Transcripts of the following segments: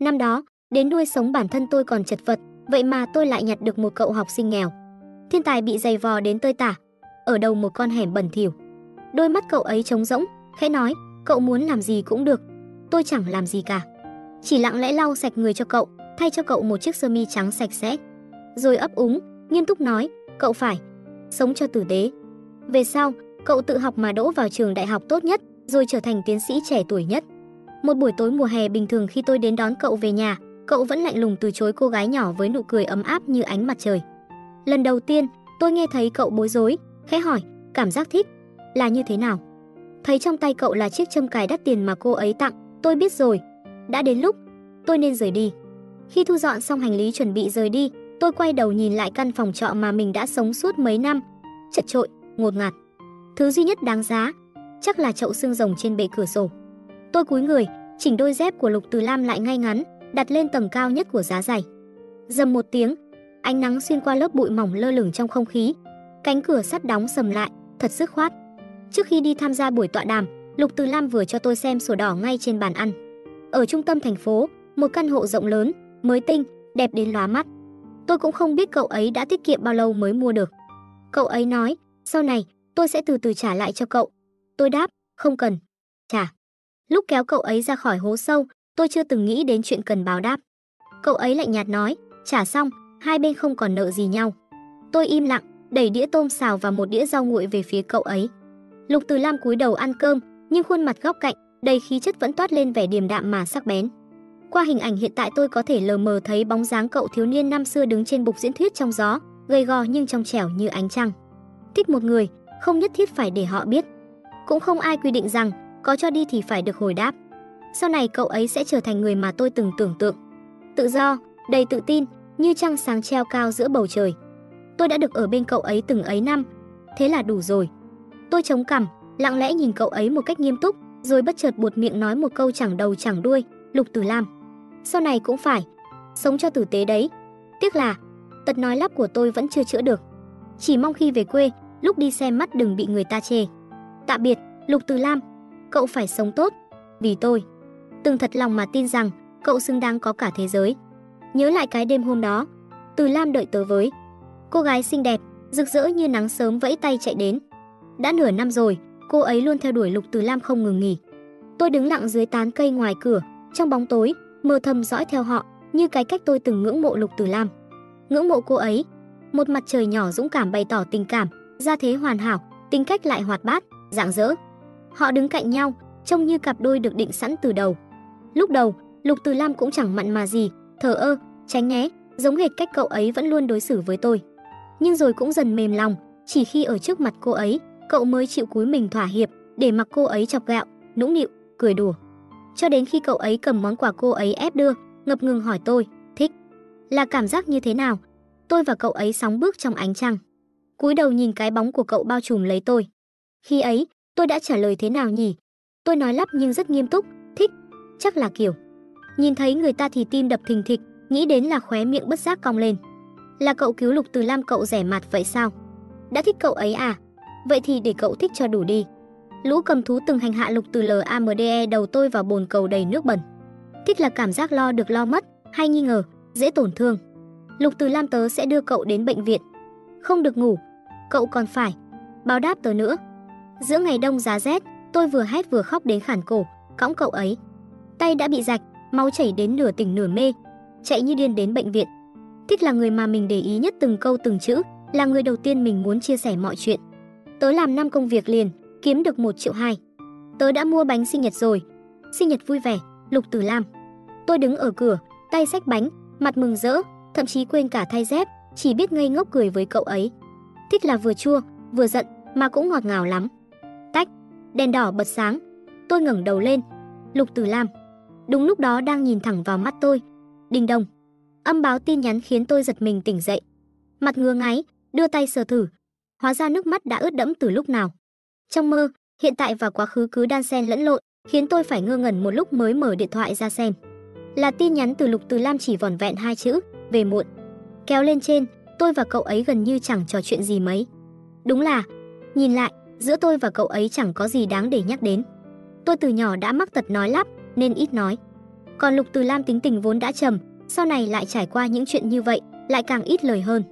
Năm đó, đến nuôi sống bản thân tôi còn chật vật, vậy mà tôi lại nhặt được một cậu học sinh nghèo. Thiên tài bị dày vò đến tơi tả, ở đầu một con hẻm bẩn thỉu. Đôi mắt cậu ấy trống rỗng, khẽ nói, cậu muốn làm gì cũng được. Tôi chẳng làm gì cả. Chỉ lặng lẽ lau sạch người cho cậu, thay cho cậu một chiếc sơ mi trắng sạch sẽ. Rồi ấp úng, nghiêm túc nói, cậu phải sống cho tử tế. Về sau, cậu tự học mà đỗ vào trường đại học tốt nhất, rồi trở thành tiến sĩ trẻ tuổi nhất. Một buổi tối mùa hè bình thường khi tôi đến đón cậu về nhà, cậu vẫn lạnh lùng từ chối cô gái nhỏ với nụ cười ấm áp như ánh mặt trời. Lần đầu tiên, tôi nghe thấy cậu bối rối, khẽ hỏi, cảm giác thích là như thế nào? Thấy trong tay cậu là chiếc châm cài đắt tiền mà cô ấy tặng, tôi biết rồi, đã đến lúc tôi nên rời đi. Khi thu dọn xong hành lý chuẩn bị rời đi, tôi quay đầu nhìn lại căn phòng trọ mà mình đã sống suốt mấy năm, chật trội, ngột ngạt. Thứ duy nhất đáng giá chắc là chậu xương rồng trên bệ cửa sổ. Tôi cúi người, chỉnh đôi dép của Lục Từ Lam lại ngay ngắn, đặt lên tầng cao nhất của giá giày. Dầm một tiếng, ánh nắng xuyên qua lớp bụi mỏng lơ lửng trong không khí. Cánh cửa sắt đóng sầm lại, thật sức khoát. Trước khi đi tham gia buổi tọa đàm, Lục Từ Lam vừa cho tôi xem sổ đỏ ngay trên bàn ăn. Ở trung tâm thành phố, một căn hộ rộng lớn, mới tinh, đẹp đến lóa mắt. Tôi cũng không biết cậu ấy đã tiết kiệm bao lâu mới mua được. Cậu ấy nói, sau này tôi sẽ từ từ trả lại cho cậu. Tôi đáp, không cần. Trả. Lúc kéo cậu ấy ra khỏi hố sâu, tôi chưa từng nghĩ đến chuyện cần báo đáp. Cậu ấy lạnh nhạt nói, trả xong, hai bên không còn nợ gì nhau. Tôi im lặng, đẩy đĩa tôm xào và một đĩa rau nguội về phía cậu ấy. Lục Từ Lam cúi đầu ăn cơm, nhưng khuôn mặt góc cạnh, đầy khí chất vẫn toát lên vẻ điềm đạm mà sắc bén. Qua hình ảnh hiện tại tôi có thể lờ mờ thấy bóng dáng cậu thiếu niên năm xưa đứng trên bục diễn thuyết trong gió, gầy gò nhưng trong trẻo như ánh trăng. Thích một người, không nhất thiết phải để họ biết. Cũng không ai quy định rằng có cho đi thì phải được hồi đáp. Sau này cậu ấy sẽ trở thành người mà tôi từng tưởng tượng. Tự do, đầy tự tin, như trăng sáng treo cao giữa bầu trời. Tôi đã được ở bên cậu ấy từng ấy năm, thế là đủ rồi. Tôi chống cằm, lặng lẽ nhìn cậu ấy một cách nghiêm túc, rồi bất chợt buột miệng nói một câu chẳng đầu chẳng đuôi, Lục Tử Lam. Sau này cũng phải sống cho tử tế đấy. Tiếc là tật nói lắp của tôi vẫn chưa chữa được. Chỉ mong khi về quê, lúc đi xem mắt đừng bị người ta chê. Tạm biệt, Lục Tử Lam, cậu phải sống tốt, vì tôi. Từng thật lòng mà tin rằng cậu xứng đáng có cả thế giới. Nhớ lại cái đêm hôm đó, Từ Lam đợi tớ với. Cô gái xinh đẹp, rực rỡ như nắng sớm vẫy tay chạy đến. Đã nửa năm rồi, cô ấy luôn theo đuổi Lục Từ Lam không ngừng nghỉ. Tôi đứng lặng dưới tán cây ngoài cửa, trong bóng tối, mơ thầm dõi theo họ, như cái cách tôi từng ngưỡng mộ Lục Từ Lam. Ngưỡng mộ cô ấy, một mặt trời nhỏ dũng cảm bày tỏ tình cảm, gia thế hoàn hảo, tính cách lại hoạt bát, rạng rỡ. Họ đứng cạnh nhau, trông như cặp đôi được định sẵn từ đầu. Lúc đầu, Lục Từ Lam cũng chẳng mặn mà gì, thờ ơ, tránh né, giống hệt cách cậu ấy vẫn luôn đối xử với tôi. Nhưng rồi cũng dần mềm lòng, chỉ khi ở trước mặt cô ấy, cậu mới chịu cúi mình thỏa hiệp, để mặc cô ấy chọc gạo, nũng nịu, cười đùa. Cho đến khi cậu ấy cầm món quà cô ấy ép đưa, ngập ngừng hỏi tôi, thích. Là cảm giác như thế nào? Tôi và cậu ấy sóng bước trong ánh trăng. cúi đầu nhìn cái bóng của cậu bao trùm lấy tôi. Khi ấy, tôi đã trả lời thế nào nhỉ? Tôi nói lắp nhưng rất nghiêm túc, thích, chắc là kiểu. Nhìn thấy người ta thì tim đập thình thịch, nghĩ đến là khóe miệng bất giác cong lên. Là cậu cứu Lục Từ Lam cậu rẻ mặt vậy sao? Đã thích cậu ấy à? Vậy thì để cậu thích cho đủ đi. Lũ cầm thú từng hành hạ Lục từ LAMDE đầu tôi vào bồn cầu đầy nước bẩn. Thích là cảm giác lo được lo mất, hay nghi ngờ, dễ tổn thương. Lục từ Lam tớ sẽ đưa cậu đến bệnh viện. Không được ngủ, cậu còn phải báo đáp tớ nữa. Giữa ngày đông giá rét, tôi vừa hét vừa khóc đến khản cổ, cõng cậu ấy. Tay đã bị rạch, máu chảy đến nửa tỉnh nửa mê, chạy như điên đến bệnh viện. Thích là người mà mình để ý nhất từng câu từng chữ, là người đầu tiên mình muốn chia sẻ mọi chuyện. Tớ làm năm công việc liền, kiếm được 1 triệu hai. Tớ đã mua bánh sinh nhật rồi. Sinh nhật vui vẻ, Lục Tử Lam. Tôi đứng ở cửa, tay xách bánh, mặt mừng rỡ, thậm chí quên cả thay dép, chỉ biết ngây ngốc cười với cậu ấy. Thích là vừa chua, vừa giận, mà cũng ngọt ngào lắm. Đèn đỏ bật sáng. Tôi ngẩng đầu lên. Lục Tử Lam. Đúng lúc đó đang nhìn thẳng vào mắt tôi. Đình đồng. Âm báo tin nhắn khiến tôi giật mình tỉnh dậy. Mặt ngứa ngáy, đưa tay sờ thử. Hóa ra nước mắt đã ướt đẫm từ lúc nào. Trong mơ, hiện tại và quá khứ cứ đan xen lẫn lộn, khiến tôi phải ngơ ngẩn một lúc mới mở điện thoại ra xem. Là tin nhắn từ Lục Từ Lam chỉ vỏn vẹn hai chữ, về muộn. Kéo lên trên, tôi và cậu ấy gần như chẳng trò chuyện gì mấy. Đúng là, nhìn lại, giữa tôi và cậu ấy chẳng có gì đáng để nhắc đến. Tôi từ nhỏ đã mắc tật nói lắp, nên ít nói. Còn Lục Từ Lam tính tình vốn đã trầm, sau này lại trải qua những chuyện như vậy, lại càng ít lời hơn.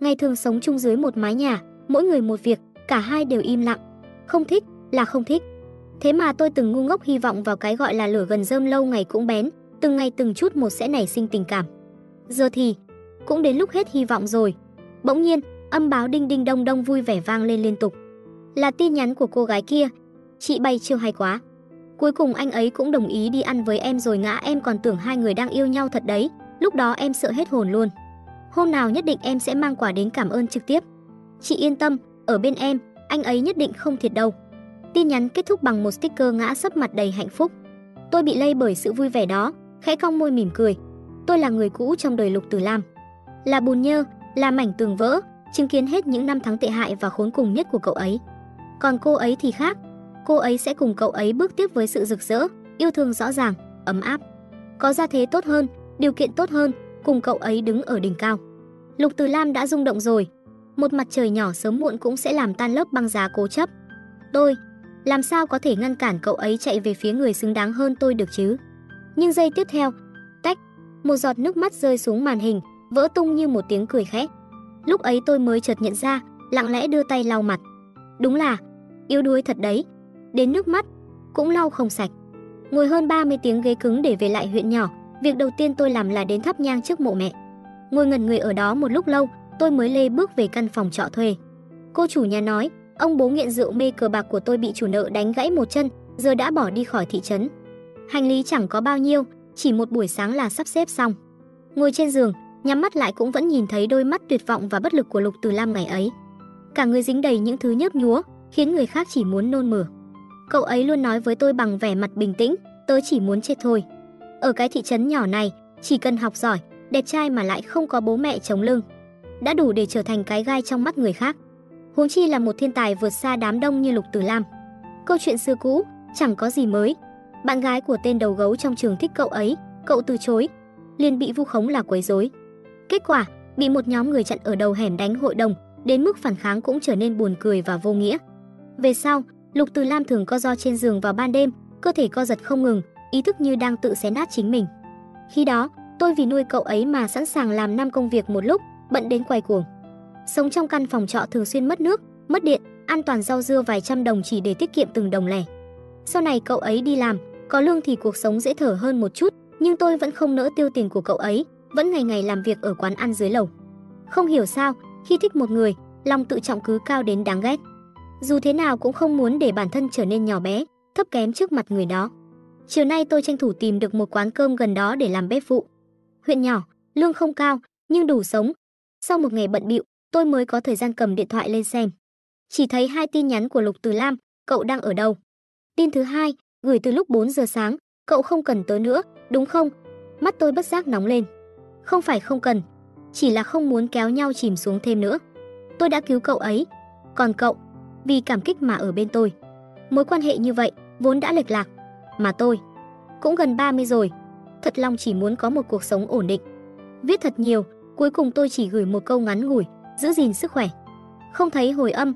Ngày thường sống chung dưới một mái nhà, mỗi người một việc, cả hai đều im lặng. Không thích là không thích. Thế mà tôi từng ngu ngốc hy vọng vào cái gọi là lửa gần rơm lâu ngày cũng bén, từng ngày từng chút một sẽ nảy sinh tình cảm. Giờ thì cũng đến lúc hết hy vọng rồi. Bỗng nhiên, âm báo đinh đinh đông đông vui vẻ vang lên liên tục. Là tin nhắn của cô gái kia. Chị bay chiêu hay quá. Cuối cùng anh ấy cũng đồng ý đi ăn với em rồi ngã em còn tưởng hai người đang yêu nhau thật đấy. Lúc đó em sợ hết hồn luôn. Hôm nào nhất định em sẽ mang quà đến cảm ơn trực tiếp. Chị yên tâm, ở bên em, anh ấy nhất định không thiệt đâu. Tin nhắn kết thúc bằng một sticker ngã sấp mặt đầy hạnh phúc. Tôi bị lây bởi sự vui vẻ đó, khẽ cong môi mỉm cười. Tôi là người cũ trong đời Lục Tử Lam. Là bùn nhơ, là mảnh tường vỡ, chứng kiến hết những năm tháng tệ hại và khốn cùng nhất của cậu ấy. Còn cô ấy thì khác, cô ấy sẽ cùng cậu ấy bước tiếp với sự rực rỡ, yêu thương rõ ràng, ấm áp. Có gia thế tốt hơn, điều kiện tốt hơn, cùng cậu ấy đứng ở đỉnh cao. Lục Từ Lam đã rung động rồi. Một mặt trời nhỏ sớm muộn cũng sẽ làm tan lớp băng giá cố chấp. Tôi, làm sao có thể ngăn cản cậu ấy chạy về phía người xứng đáng hơn tôi được chứ? Nhưng giây tiếp theo, tách, một giọt nước mắt rơi xuống màn hình, vỡ tung như một tiếng cười khẽ. Lúc ấy tôi mới chợt nhận ra, lặng lẽ đưa tay lau mặt. Đúng là, yếu đuối thật đấy. Đến nước mắt, cũng lau không sạch. Ngồi hơn 30 tiếng ghế cứng để về lại huyện nhỏ, việc đầu tiên tôi làm là đến thắp nhang trước mộ mẹ. Ngồi ngẩn người ở đó một lúc lâu, tôi mới lê bước về căn phòng trọ thuê. Cô chủ nhà nói, ông bố nghiện rượu mê cờ bạc của tôi bị chủ nợ đánh gãy một chân, giờ đã bỏ đi khỏi thị trấn. Hành lý chẳng có bao nhiêu, chỉ một buổi sáng là sắp xếp xong. Ngồi trên giường, nhắm mắt lại cũng vẫn nhìn thấy đôi mắt tuyệt vọng và bất lực của Lục Từ Lam ngày ấy. Cả người dính đầy những thứ nhớp nhúa, khiến người khác chỉ muốn nôn mửa. Cậu ấy luôn nói với tôi bằng vẻ mặt bình tĩnh, tớ chỉ muốn chết thôi. Ở cái thị trấn nhỏ này, chỉ cần học giỏi, đẹp trai mà lại không có bố mẹ chống lưng, đã đủ để trở thành cái gai trong mắt người khác. Huống chi là một thiên tài vượt xa đám đông như Lục Tử Lam. Câu chuyện xưa cũ, chẳng có gì mới. Bạn gái của tên đầu gấu trong trường thích cậu ấy, cậu từ chối, liền bị vu khống là quấy rối. Kết quả, bị một nhóm người chặn ở đầu hẻm đánh hội đồng, đến mức phản kháng cũng trở nên buồn cười và vô nghĩa. Về sau, Lục Từ Lam thường co do trên giường vào ban đêm, cơ thể co giật không ngừng, ý thức như đang tự xé nát chính mình. Khi đó, tôi vì nuôi cậu ấy mà sẵn sàng làm năm công việc một lúc, bận đến quay cuồng. Sống trong căn phòng trọ thường xuyên mất nước, mất điện, an toàn rau dưa vài trăm đồng chỉ để tiết kiệm từng đồng lẻ. Sau này cậu ấy đi làm, có lương thì cuộc sống dễ thở hơn một chút, nhưng tôi vẫn không nỡ tiêu tiền của cậu ấy, vẫn ngày ngày làm việc ở quán ăn dưới lầu. Không hiểu sao, khi thích một người, lòng tự trọng cứ cao đến đáng ghét. Dù thế nào cũng không muốn để bản thân trở nên nhỏ bé, thấp kém trước mặt người đó. Chiều nay tôi tranh thủ tìm được một quán cơm gần đó để làm bếp phụ. Huyện nhỏ, lương không cao, nhưng đủ sống. Sau một ngày bận bịu, tôi mới có thời gian cầm điện thoại lên xem. Chỉ thấy hai tin nhắn của Lục Từ Lam, cậu đang ở đâu? Tin thứ hai, gửi từ lúc 4 giờ sáng, cậu không cần tới nữa, đúng không? Mắt tôi bất giác nóng lên. Không phải không cần, chỉ là không muốn kéo nhau chìm xuống thêm nữa. Tôi đã cứu cậu ấy, còn cậu, vì cảm kích mà ở bên tôi. Mối quan hệ như vậy vốn đã lệch lạc, mà tôi cũng gần 30 rồi, thật lòng chỉ muốn có một cuộc sống ổn định. Viết thật nhiều, cuối cùng tôi chỉ gửi một câu ngắn ngủi, giữ gìn sức khỏe. Không thấy hồi âm,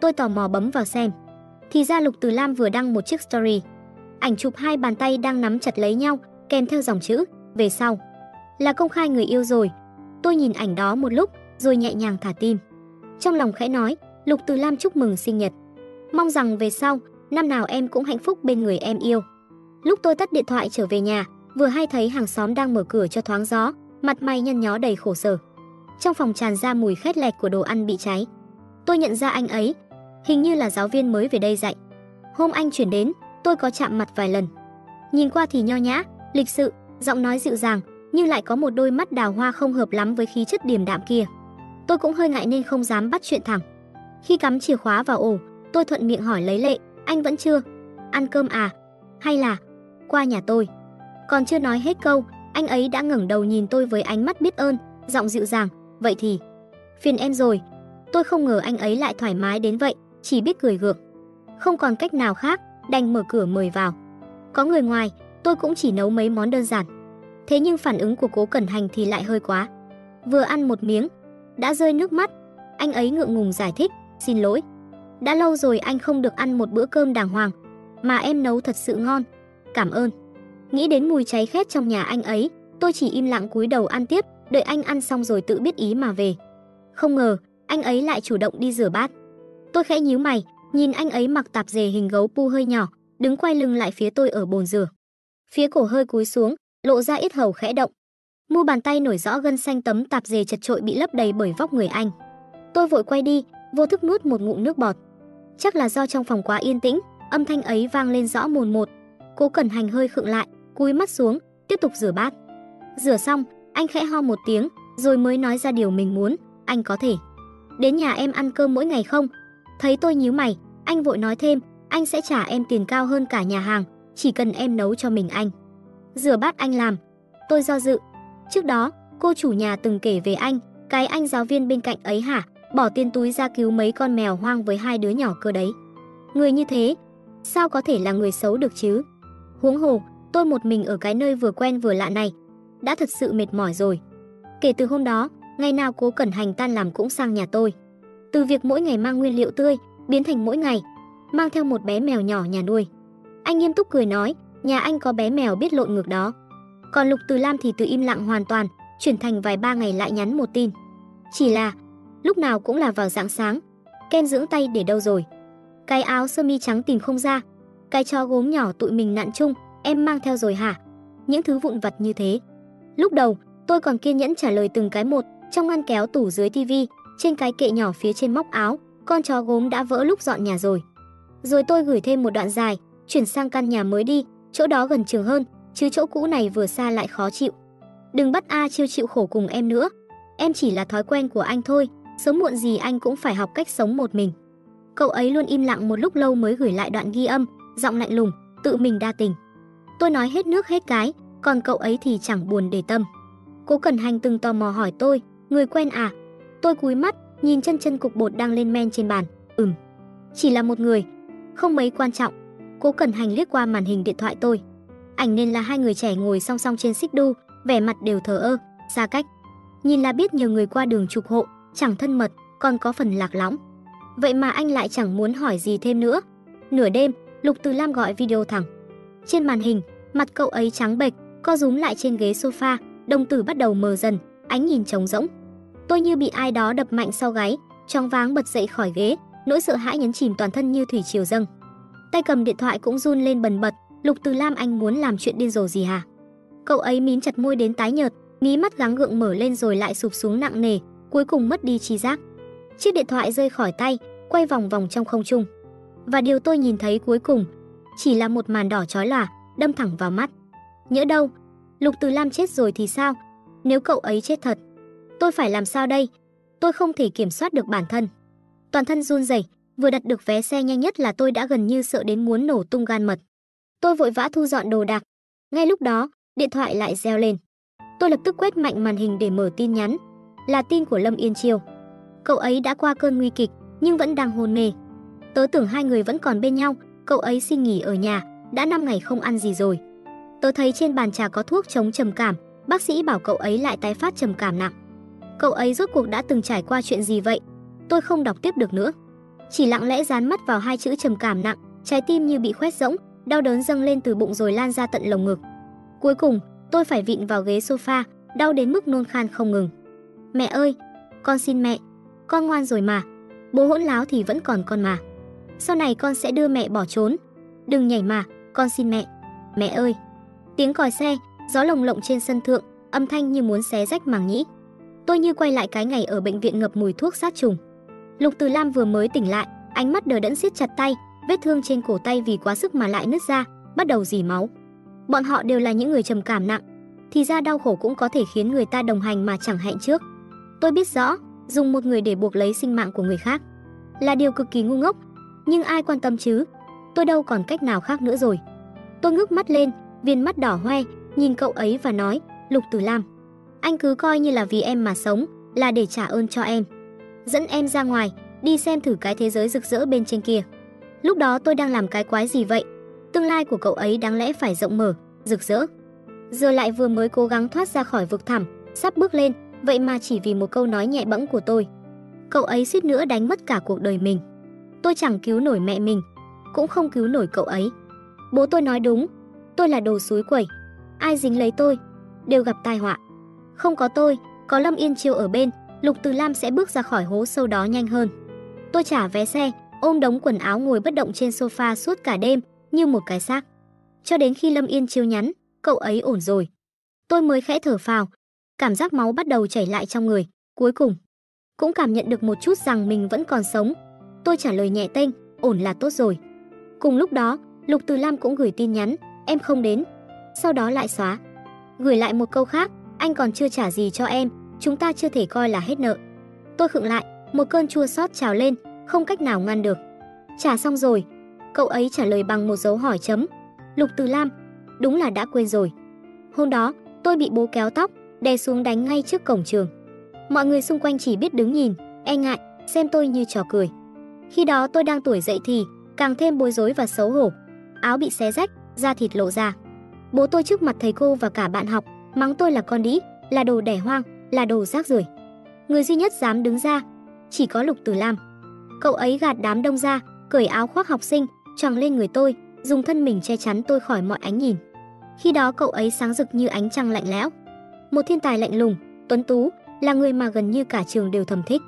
tôi tò mò bấm vào xem. Thì ra Lục Từ Lam vừa đăng một chiếc story. Ảnh chụp hai bàn tay đang nắm chặt lấy nhau, kèm theo dòng chữ về sau. Là công khai người yêu rồi. Tôi nhìn ảnh đó một lúc, rồi nhẹ nhàng thả tim. Trong lòng khẽ nói, Lục Từ Lam chúc mừng sinh nhật. Mong rằng về sau, năm nào em cũng hạnh phúc bên người em yêu. Lúc tôi tắt điện thoại trở về nhà, vừa hay thấy hàng xóm đang mở cửa cho thoáng gió, mặt mày nhăn nhó đầy khổ sở. Trong phòng tràn ra mùi khét lẹt của đồ ăn bị cháy. Tôi nhận ra anh ấy, hình như là giáo viên mới về đây dạy. Hôm anh chuyển đến, tôi có chạm mặt vài lần. Nhìn qua thì nho nhã, lịch sự, giọng nói dịu dàng, nhưng lại có một đôi mắt đào hoa không hợp lắm với khí chất điềm đạm kia. Tôi cũng hơi ngại nên không dám bắt chuyện thẳng. Khi cắm chìa khóa vào ổ, tôi thuận miệng hỏi lấy lệ, anh vẫn chưa? Ăn cơm à? Hay là qua nhà tôi? Còn chưa nói hết câu, anh ấy đã ngẩng đầu nhìn tôi với ánh mắt biết ơn, giọng dịu dàng, vậy thì phiền em rồi. Tôi không ngờ anh ấy lại thoải mái đến vậy, chỉ biết cười gượng. Không còn cách nào khác, đành mở cửa mời vào. Có người ngoài, tôi cũng chỉ nấu mấy món đơn giản. Thế nhưng phản ứng của Cố Cẩn Hành thì lại hơi quá. Vừa ăn một miếng, đã rơi nước mắt, anh ấy ngượng ngùng giải thích, xin lỗi. Đã lâu rồi anh không được ăn một bữa cơm đàng hoàng, mà em nấu thật sự ngon. Cảm ơn. Nghĩ đến mùi cháy khét trong nhà anh ấy, tôi chỉ im lặng cúi đầu ăn tiếp, đợi anh ăn xong rồi tự biết ý mà về. Không ngờ, anh ấy lại chủ động đi rửa bát. Tôi khẽ nhíu mày, nhìn anh ấy mặc tạp dề hình gấu pu hơi nhỏ, đứng quay lưng lại phía tôi ở bồn rửa. Phía cổ hơi cúi xuống, lộ ra ít hầu khẽ động. Mu bàn tay nổi rõ gân xanh tấm tạp dề chật trội bị lấp đầy bởi vóc người anh. Tôi vội quay đi, vô thức nuốt một ngụm nước bọt. Chắc là do trong phòng quá yên tĩnh, âm thanh ấy vang lên rõ mồn một. Cố Cẩn Hành hơi khựng lại, cúi mắt xuống, tiếp tục rửa bát. Rửa xong, anh khẽ ho một tiếng, rồi mới nói ra điều mình muốn, anh có thể đến nhà em ăn cơm mỗi ngày không? Thấy tôi nhíu mày, anh vội nói thêm, anh sẽ trả em tiền cao hơn cả nhà hàng, chỉ cần em nấu cho mình anh. Rửa bát anh làm. Tôi do dự. Trước đó, cô chủ nhà từng kể về anh, cái anh giáo viên bên cạnh ấy hả, bỏ tiền túi ra cứu mấy con mèo hoang với hai đứa nhỏ cơ đấy. Người như thế, sao có thể là người xấu được chứ? Huống hồ, tôi một mình ở cái nơi vừa quen vừa lạ này, đã thật sự mệt mỏi rồi. Kể từ hôm đó, ngày nào cố cẩn hành tan làm cũng sang nhà tôi. Từ việc mỗi ngày mang nguyên liệu tươi, biến thành mỗi ngày mang theo một bé mèo nhỏ nhà nuôi. Anh nghiêm túc cười nói, nhà anh có bé mèo biết lộn ngược đó. Còn Lục Từ Lam thì từ im lặng hoàn toàn, chuyển thành vài ba ngày lại nhắn một tin. Chỉ là, lúc nào cũng là vào dạng sáng, kem dưỡng tay để đâu rồi? Cái áo sơ mi trắng tìm không ra, cái chó gốm nhỏ tụi mình nặn chung, em mang theo rồi hả? Những thứ vụn vặt như thế. Lúc đầu, tôi còn kiên nhẫn trả lời từng cái một, trong ngăn kéo tủ dưới tivi, trên cái kệ nhỏ phía trên móc áo, con chó gốm đã vỡ lúc dọn nhà rồi. Rồi tôi gửi thêm một đoạn dài, chuyển sang căn nhà mới đi, chỗ đó gần trường hơn, chứ chỗ cũ này vừa xa lại khó chịu. Đừng bắt A chiêu chịu khổ cùng em nữa. Em chỉ là thói quen của anh thôi, sớm muộn gì anh cũng phải học cách sống một mình. Cậu ấy luôn im lặng một lúc lâu mới gửi lại đoạn ghi âm, giọng lạnh lùng, tự mình đa tình. Tôi nói hết nước hết cái, còn cậu ấy thì chẳng buồn để tâm. Cố Cẩn Hành từng tò mò hỏi tôi, người quen à? Tôi cúi mắt, nhìn chân chân cục bột đang lên men trên bàn. Ừm, chỉ là một người, không mấy quan trọng. Cố Cẩn Hành liếc qua màn hình điện thoại tôi. Ảnh nên là hai người trẻ ngồi song song trên xích đu, vẻ mặt đều thờ ơ, xa cách. Nhìn là biết nhiều người qua đường chụp hộ, chẳng thân mật, còn có phần lạc lõng. Vậy mà anh lại chẳng muốn hỏi gì thêm nữa. Nửa đêm, Lục Từ Lam gọi video thẳng. Trên màn hình, mặt cậu ấy trắng bệch, co rúm lại trên ghế sofa, đồng tử bắt đầu mờ dần, ánh nhìn trống rỗng. Tôi như bị ai đó đập mạnh sau gáy, choáng váng bật dậy khỏi ghế, nỗi sợ hãi nhấn chìm toàn thân như thủy triều dâng. Tay cầm điện thoại cũng run lên bần bật, Lục Từ Lam anh muốn làm chuyện điên rồ gì hả? Cậu ấy mím chặt môi đến tái nhợt, mí mắt gắng gượng mở lên rồi lại sụp xuống nặng nề, cuối cùng mất đi trí giác. Chiếc điện thoại rơi khỏi tay, quay vòng vòng trong không trung. Và điều tôi nhìn thấy cuối cùng chỉ là một màn đỏ chói lòa, đâm thẳng vào mắt. Nhỡ đâu, Lục Từ Lam chết rồi thì sao? Nếu cậu ấy chết thật, tôi phải làm sao đây? Tôi không thể kiểm soát được bản thân. Toàn thân run rẩy, vừa đặt được vé xe nhanh nhất là tôi đã gần như sợ đến muốn nổ tung gan mật. Tôi vội vã thu dọn đồ đạc. Ngay lúc đó, điện thoại lại reo lên. Tôi lập tức quét mạnh màn hình để mở tin nhắn. Là tin của Lâm Yên Chiêu. Cậu ấy đã qua cơn nguy kịch, nhưng vẫn đang hôn mê. Tớ tưởng hai người vẫn còn bên nhau, cậu ấy xin nghỉ ở nhà, đã 5 ngày không ăn gì rồi. Tớ thấy trên bàn trà có thuốc chống trầm cảm, bác sĩ bảo cậu ấy lại tái phát trầm cảm nặng. Cậu ấy rốt cuộc đã từng trải qua chuyện gì vậy? Tôi không đọc tiếp được nữa. Chỉ lặng lẽ dán mắt vào hai chữ trầm cảm nặng, trái tim như bị khoét rỗng, đau đớn dâng lên từ bụng rồi lan ra tận lồng ngực. Cuối cùng, tôi phải vịn vào ghế sofa, đau đến mức nôn khan không ngừng. Mẹ ơi, con xin mẹ, con ngoan rồi mà. Bố hỗn láo thì vẫn còn con mà. Sau này con sẽ đưa mẹ bỏ trốn. Đừng nhảy mà, con xin mẹ. Mẹ ơi. Tiếng còi xe, gió lồng lộng trên sân thượng, âm thanh như muốn xé rách màng nhĩ. Tôi như quay lại cái ngày ở bệnh viện ngập mùi thuốc sát trùng. Lục Từ Lam vừa mới tỉnh lại, ánh mắt đờ đẫn siết chặt tay, vết thương trên cổ tay vì quá sức mà lại nứt ra, bắt đầu dì máu. Bọn họ đều là những người trầm cảm nặng, thì ra đau khổ cũng có thể khiến người ta đồng hành mà chẳng hẹn trước. Tôi biết rõ, dùng một người để buộc lấy sinh mạng của người khác là điều cực kỳ ngu ngốc, nhưng ai quan tâm chứ? Tôi đâu còn cách nào khác nữa rồi. Tôi ngước mắt lên, viên mắt đỏ hoe, nhìn cậu ấy và nói, Lục Tử Lam, anh cứ coi như là vì em mà sống, là để trả ơn cho em dẫn em ra ngoài, đi xem thử cái thế giới rực rỡ bên trên kia. Lúc đó tôi đang làm cái quái gì vậy? Tương lai của cậu ấy đáng lẽ phải rộng mở, rực rỡ. Giờ lại vừa mới cố gắng thoát ra khỏi vực thẳm, sắp bước lên, vậy mà chỉ vì một câu nói nhẹ bẫng của tôi. Cậu ấy suýt nữa đánh mất cả cuộc đời mình. Tôi chẳng cứu nổi mẹ mình, cũng không cứu nổi cậu ấy. Bố tôi nói đúng, tôi là đồ suối quẩy, ai dính lấy tôi, đều gặp tai họa. Không có tôi, có Lâm Yên Chiêu ở bên, Lục Từ Lam sẽ bước ra khỏi hố sâu đó nhanh hơn. Tôi trả vé xe, ôm đống quần áo ngồi bất động trên sofa suốt cả đêm, như một cái xác. Cho đến khi Lâm Yên Chiêu nhắn, cậu ấy ổn rồi. Tôi mới khẽ thở phào, cảm giác máu bắt đầu chảy lại trong người, cuối cùng cũng cảm nhận được một chút rằng mình vẫn còn sống. Tôi trả lời nhẹ tênh, ổn là tốt rồi. Cùng lúc đó, Lục Từ Lam cũng gửi tin nhắn, em không đến. Sau đó lại xóa. Gửi lại một câu khác, anh còn chưa trả gì cho em, chúng ta chưa thể coi là hết nợ. Tôi khựng lại, một cơn chua xót trào lên, không cách nào ngăn được. Trả xong rồi. Cậu ấy trả lời bằng một dấu hỏi chấm. Lục Từ Lam, đúng là đã quên rồi. Hôm đó, tôi bị bố kéo tóc, đè xuống đánh ngay trước cổng trường. Mọi người xung quanh chỉ biết đứng nhìn, e ngại, xem tôi như trò cười. Khi đó tôi đang tuổi dậy thì, càng thêm bối rối và xấu hổ. Áo bị xé rách, da thịt lộ ra. Bố tôi trước mặt thầy cô và cả bạn học, mắng tôi là con đĩ, là đồ đẻ hoang, là đồ rác rưởi. Người duy nhất dám đứng ra, chỉ có Lục Tử Lam. Cậu ấy gạt đám đông ra, cởi áo khoác học sinh, choàng lên người tôi, dùng thân mình che chắn tôi khỏi mọi ánh nhìn. Khi đó cậu ấy sáng rực như ánh trăng lạnh lẽo. Một thiên tài lạnh lùng, tuấn tú, là người mà gần như cả trường đều thầm thích.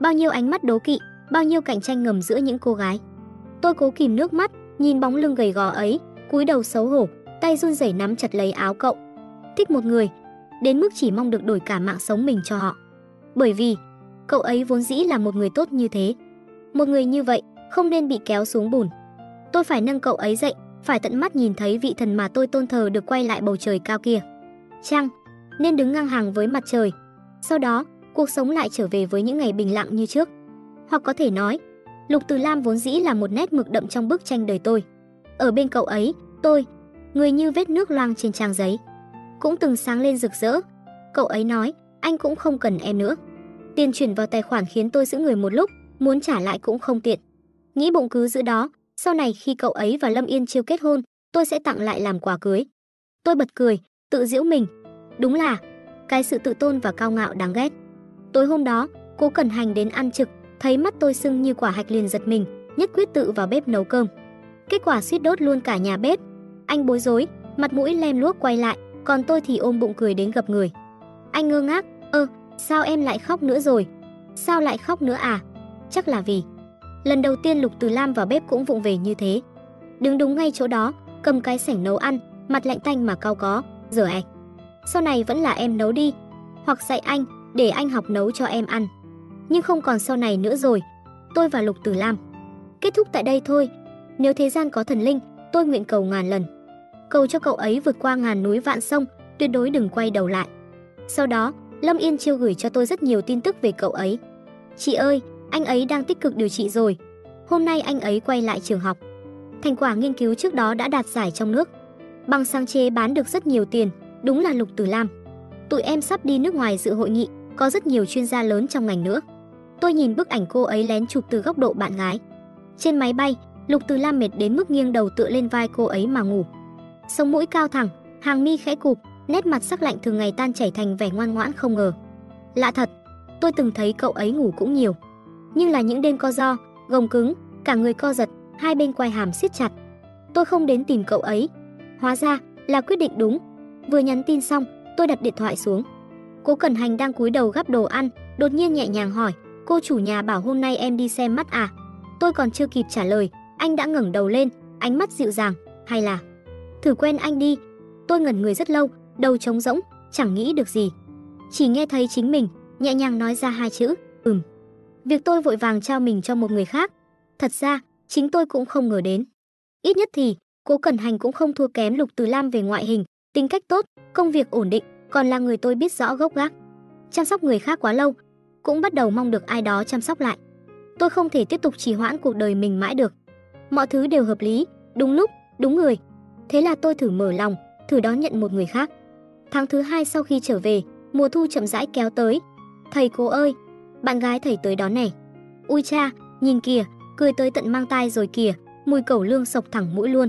Bao nhiêu ánh mắt đố kỵ, bao nhiêu cạnh tranh ngầm giữa những cô gái. Tôi cố kìm nước mắt, nhìn bóng lưng gầy gò ấy, cúi đầu xấu hổ, tay run rẩy nắm chặt lấy áo cậu. Thích một người, đến mức chỉ mong được đổi cả mạng sống mình cho họ. Bởi vì, cậu ấy vốn dĩ là một người tốt như thế. Một người như vậy, không nên bị kéo xuống bùn. Tôi phải nâng cậu ấy dậy, phải tận mắt nhìn thấy vị thần mà tôi tôn thờ được quay lại bầu trời cao kia. Trăng, nên đứng ngang hàng với mặt trời. Sau đó, cuộc sống lại trở về với những ngày bình lặng như trước. Hoặc có thể nói, Lục Từ Lam vốn dĩ là một nét mực đậm trong bức tranh đời tôi. Ở bên cậu ấy, tôi, người như vết nước loang trên trang giấy, cũng từng sáng lên rực rỡ. Cậu ấy nói, anh cũng không cần em nữa. Tiền chuyển vào tài khoản khiến tôi giữ người một lúc, muốn trả lại cũng không tiện. Nghĩ bụng cứ giữ đó, sau này khi cậu ấy và Lâm Yên Chiêu kết hôn, tôi sẽ tặng lại làm quà cưới. Tôi bật cười, tự giễu mình. Đúng là, cái sự tự tôn và cao ngạo đáng ghét. Tối hôm đó, cô Cần Hành đến ăn trực, thấy mắt tôi sưng như quả hạch liền giật mình, nhất quyết tự vào bếp nấu cơm. Kết quả suýt đốt luôn cả nhà bếp. Anh bối rối, mặt mũi lem luốc quay lại, còn tôi thì ôm bụng cười đến gặp người. Anh ngơ ngác, "Ơ, sao em lại khóc nữa rồi? Sao lại khóc nữa à?" Chắc là vì lần đầu tiên Lục Từ Lam vào bếp cũng vụng về như thế. Đứng đúng ngay chỗ đó, cầm cái sảnh nấu ăn, mặt lạnh tanh mà cao có, rửa ạch. Sau này vẫn là em nấu đi, hoặc dạy anh, để anh học nấu cho em ăn. Nhưng không còn sau này nữa rồi. Tôi và Lục Tử Lam kết thúc tại đây thôi. Nếu thế gian có thần linh, tôi nguyện cầu ngàn lần. Cầu cho cậu ấy vượt qua ngàn núi vạn sông, tuyệt đối đừng quay đầu lại. Sau đó, Lâm Yên Chiêu gửi cho tôi rất nhiều tin tức về cậu ấy. Chị ơi, anh ấy đang tích cực điều trị rồi. Hôm nay anh ấy quay lại trường học. Thành quả nghiên cứu trước đó đã đạt giải trong nước. Bằng sáng chế bán được rất nhiều tiền, đúng là Lục Tử Lam. Tụi em sắp đi nước ngoài dự hội nghị, có rất nhiều chuyên gia lớn trong ngành nữa. Tôi nhìn bức ảnh cô ấy lén chụp từ góc độ bạn gái. Trên máy bay, Lục Từ Lam mệt đến mức nghiêng đầu tựa lên vai cô ấy mà ngủ. Sống mũi cao thẳng, hàng mi khẽ cụp, nét mặt sắc lạnh thường ngày tan chảy thành vẻ ngoan ngoãn không ngờ. Lạ thật, tôi từng thấy cậu ấy ngủ cũng nhiều, nhưng là những đêm co do, gồng cứng, cả người co giật, hai bên quai hàm siết chặt. Tôi không đến tìm cậu ấy, hóa ra là quyết định đúng. Vừa nhắn tin xong, tôi đặt điện thoại xuống. Cố Cẩn Hành đang cúi đầu gắp đồ ăn, đột nhiên nhẹ nhàng hỏi, "Cô chủ nhà bảo hôm nay em đi xem mắt à?" Tôi còn chưa kịp trả lời, anh đã ngẩng đầu lên, ánh mắt dịu dàng, "Hay là thử quen anh đi." Tôi ngẩn người rất lâu, đầu trống rỗng, chẳng nghĩ được gì. Chỉ nghe thấy chính mình nhẹ nhàng nói ra hai chữ, "Ừm." Việc tôi vội vàng trao mình cho một người khác, thật ra chính tôi cũng không ngờ đến. Ít nhất thì, Cố Cẩn Hành cũng không thua kém Lục Từ Lam về ngoại hình, tính cách tốt, công việc ổn định, còn là người tôi biết rõ gốc gác. Chăm sóc người khác quá lâu, cũng bắt đầu mong được ai đó chăm sóc lại. Tôi không thể tiếp tục trì hoãn cuộc đời mình mãi được. Mọi thứ đều hợp lý, đúng lúc, đúng người. Thế là tôi thử mở lòng, thử đón nhận một người khác. Tháng thứ hai sau khi trở về, mùa thu chậm rãi kéo tới. Thầy cô ơi, bạn gái thầy tới đón này. Ui cha, nhìn kìa, cười tới tận mang tai rồi kìa, mùi cẩu lương sộc thẳng mũi luôn.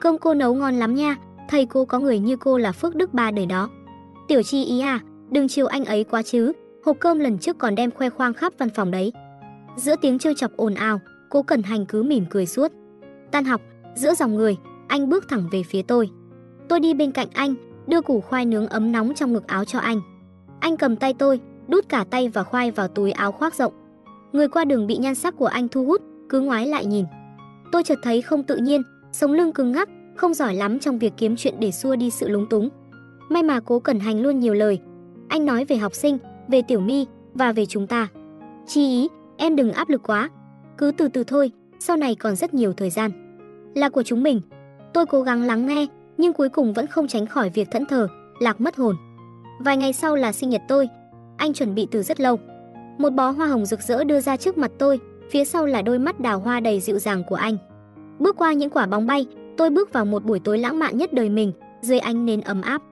Cơm cô nấu ngon lắm nha, thầy cô có người như cô là phước đức ba đời đó. Tiểu Chi ý à, đừng chiều anh ấy quá chứ, hộp cơm lần trước còn đem khoe khoang khắp văn phòng đấy. Giữa tiếng trêu chọc ồn ào, Cố Cẩn Hành cứ mỉm cười suốt. Tan học, giữa dòng người, anh bước thẳng về phía tôi. Tôi đi bên cạnh anh, đưa củ khoai nướng ấm nóng trong ngực áo cho anh. Anh cầm tay tôi, đút cả tay và khoai vào túi áo khoác rộng. Người qua đường bị nhan sắc của anh thu hút, cứ ngoái lại nhìn. Tôi chợt thấy không tự nhiên, sống lưng cứng ngắc, không giỏi lắm trong việc kiếm chuyện để xua đi sự lúng túng. May mà Cố Cẩn Hành luôn nhiều lời. Anh nói về học sinh, về Tiểu My và về chúng ta. Chi ý, em đừng áp lực quá, cứ từ từ thôi, sau này còn rất nhiều thời gian. Là của chúng mình. Tôi cố gắng lắng nghe, nhưng cuối cùng vẫn không tránh khỏi việc thẫn thờ, lạc mất hồn. Vài ngày sau là sinh nhật tôi, anh chuẩn bị từ rất lâu. Một bó hoa hồng rực rỡ đưa ra trước mặt tôi, phía sau là đôi mắt đào hoa đầy dịu dàng của anh. Bước qua những quả bóng bay, tôi bước vào một buổi tối lãng mạn nhất đời mình, dưới ánh nến ấm áp.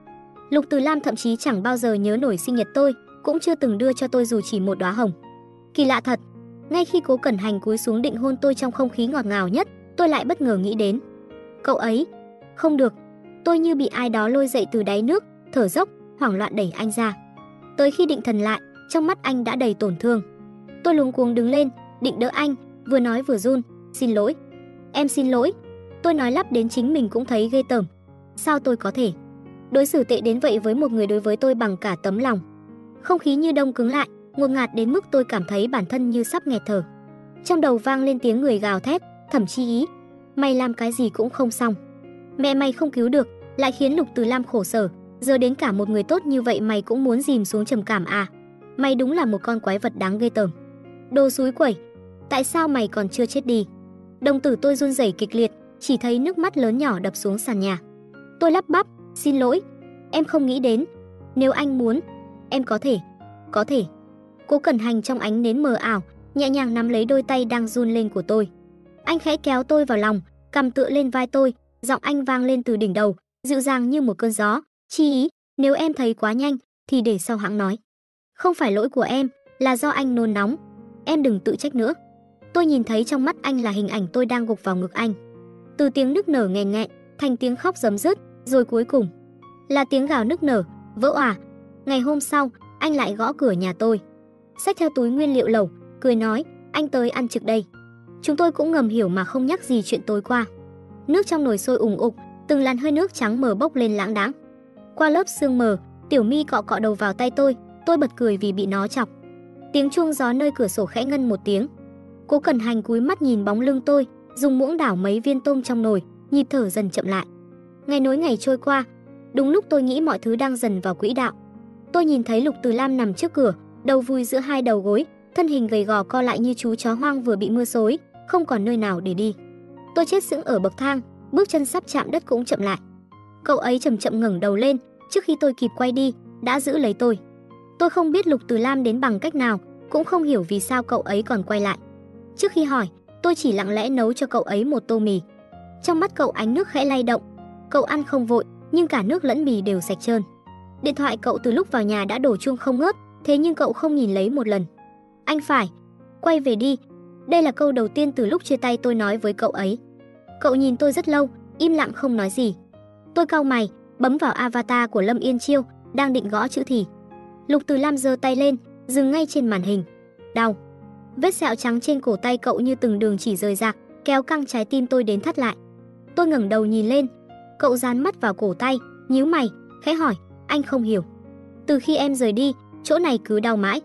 Lục Từ Lam thậm chí chẳng bao giờ nhớ nổi sinh nhật tôi, cũng chưa từng đưa cho tôi dù chỉ một đóa hồng. Kỳ lạ thật, ngay khi Cố Cẩn Hành cúi xuống định hôn tôi trong không khí ngọt ngào nhất, tôi lại bất ngờ nghĩ đến. Cậu ấy, không được, tôi như bị ai đó lôi dậy từ đáy nước, thở dốc, hoảng loạn đẩy anh ra. Tới khi định thần lại, trong mắt anh đã đầy tổn thương. Tôi luống cuống đứng lên, định đỡ anh, vừa nói vừa run, "Xin lỗi." "Em xin lỗi." Tôi nói lắp đến chính mình cũng thấy ghê tởm. Sao tôi có thể đối xử tệ đến vậy với một người đối với tôi bằng cả tấm lòng? Không khí như đông cứng lại, ngột ngạt đến mức tôi cảm thấy bản thân như sắp nghẹt thở. Trong đầu vang lên tiếng người gào thét, thậm chí ý, mày làm cái gì cũng không xong. Mẹ mày không cứu được, lại khiến Lục Từ Lam khổ sở, giờ đến cả một người tốt như vậy mày cũng muốn dìm xuống trầm cảm à? Mày đúng là một con quái vật đáng ghê tởm. Đồ suối quẩy, tại sao mày còn chưa chết đi? Đồng tử tôi run rẩy kịch liệt, chỉ thấy nước mắt lớn nhỏ đập xuống sàn nhà. Tôi lắp bắp, xin lỗi, em không nghĩ đến. Nếu anh muốn, em có thể, có thể. Cố Cẩn Hành trong ánh nến mờ ảo, nhẹ nhàng nắm lấy đôi tay đang run lên của tôi. Anh khẽ kéo tôi vào lòng, cầm tựa lên vai tôi, giọng anh vang lên từ đỉnh đầu, dịu dàng như một cơn gió, "Chi ý, nếu em thấy quá nhanh thì để sau hãng nói. Không phải lỗi của em, là do anh nôn nóng. Em đừng tự trách nữa." Tôi nhìn thấy trong mắt anh là hình ảnh tôi đang gục vào ngực anh. Từ tiếng nức nở nghẹn nghẹn, thành tiếng khóc giấm dứt, rồi cuối cùng là tiếng gào nức nở, vỡ òa. Ngày hôm sau, anh lại gõ cửa nhà tôi xách theo túi nguyên liệu lẩu, cười nói, anh tới ăn trực đây. Chúng tôi cũng ngầm hiểu mà không nhắc gì chuyện tối qua. Nước trong nồi sôi ủng ục, từng làn hơi nước trắng mờ bốc lên lãng đãng. Qua lớp sương mờ, Tiểu Mi cọ cọ đầu vào tay tôi, tôi bật cười vì bị nó chọc. Tiếng chuông gió nơi cửa sổ khẽ ngân một tiếng. Cố Cẩn Hành cúi mắt nhìn bóng lưng tôi, dùng muỗng đảo mấy viên tôm trong nồi, nhịp thở dần chậm lại. Ngày nối ngày trôi qua, đúng lúc tôi nghĩ mọi thứ đang dần vào quỹ đạo. Tôi nhìn thấy Lục Từ Lam nằm trước cửa, đầu vùi giữa hai đầu gối, thân hình gầy gò co lại như chú chó hoang vừa bị mưa xối, không còn nơi nào để đi. Tôi chết sững ở bậc thang, bước chân sắp chạm đất cũng chậm lại. Cậu ấy chậm chậm ngẩng đầu lên, trước khi tôi kịp quay đi, đã giữ lấy tôi. Tôi không biết Lục Từ Lam đến bằng cách nào, cũng không hiểu vì sao cậu ấy còn quay lại. Trước khi hỏi, tôi chỉ lặng lẽ nấu cho cậu ấy một tô mì. Trong mắt cậu ánh nước khẽ lay động. Cậu ăn không vội, nhưng cả nước lẫn mì đều sạch trơn. Điện thoại cậu từ lúc vào nhà đã đổ chuông không ngớt, Thế nhưng cậu không nhìn lấy một lần. Anh phải, quay về đi. Đây là câu đầu tiên từ lúc chia tay tôi nói với cậu ấy. Cậu nhìn tôi rất lâu, im lặng không nói gì. Tôi cau mày, bấm vào avatar của Lâm Yên Chiêu, đang định gõ chữ thì. Lục Từ Lam giơ tay lên, dừng ngay trên màn hình. Đau. Vết sẹo trắng trên cổ tay cậu như từng đường chỉ rời rạc, kéo căng trái tim tôi đến thắt lại. Tôi ngẩng đầu nhìn lên, cậu dán mắt vào cổ tay, nhíu mày, khẽ hỏi, anh không hiểu. Từ khi em rời đi, chỗ này cứ đau mãi.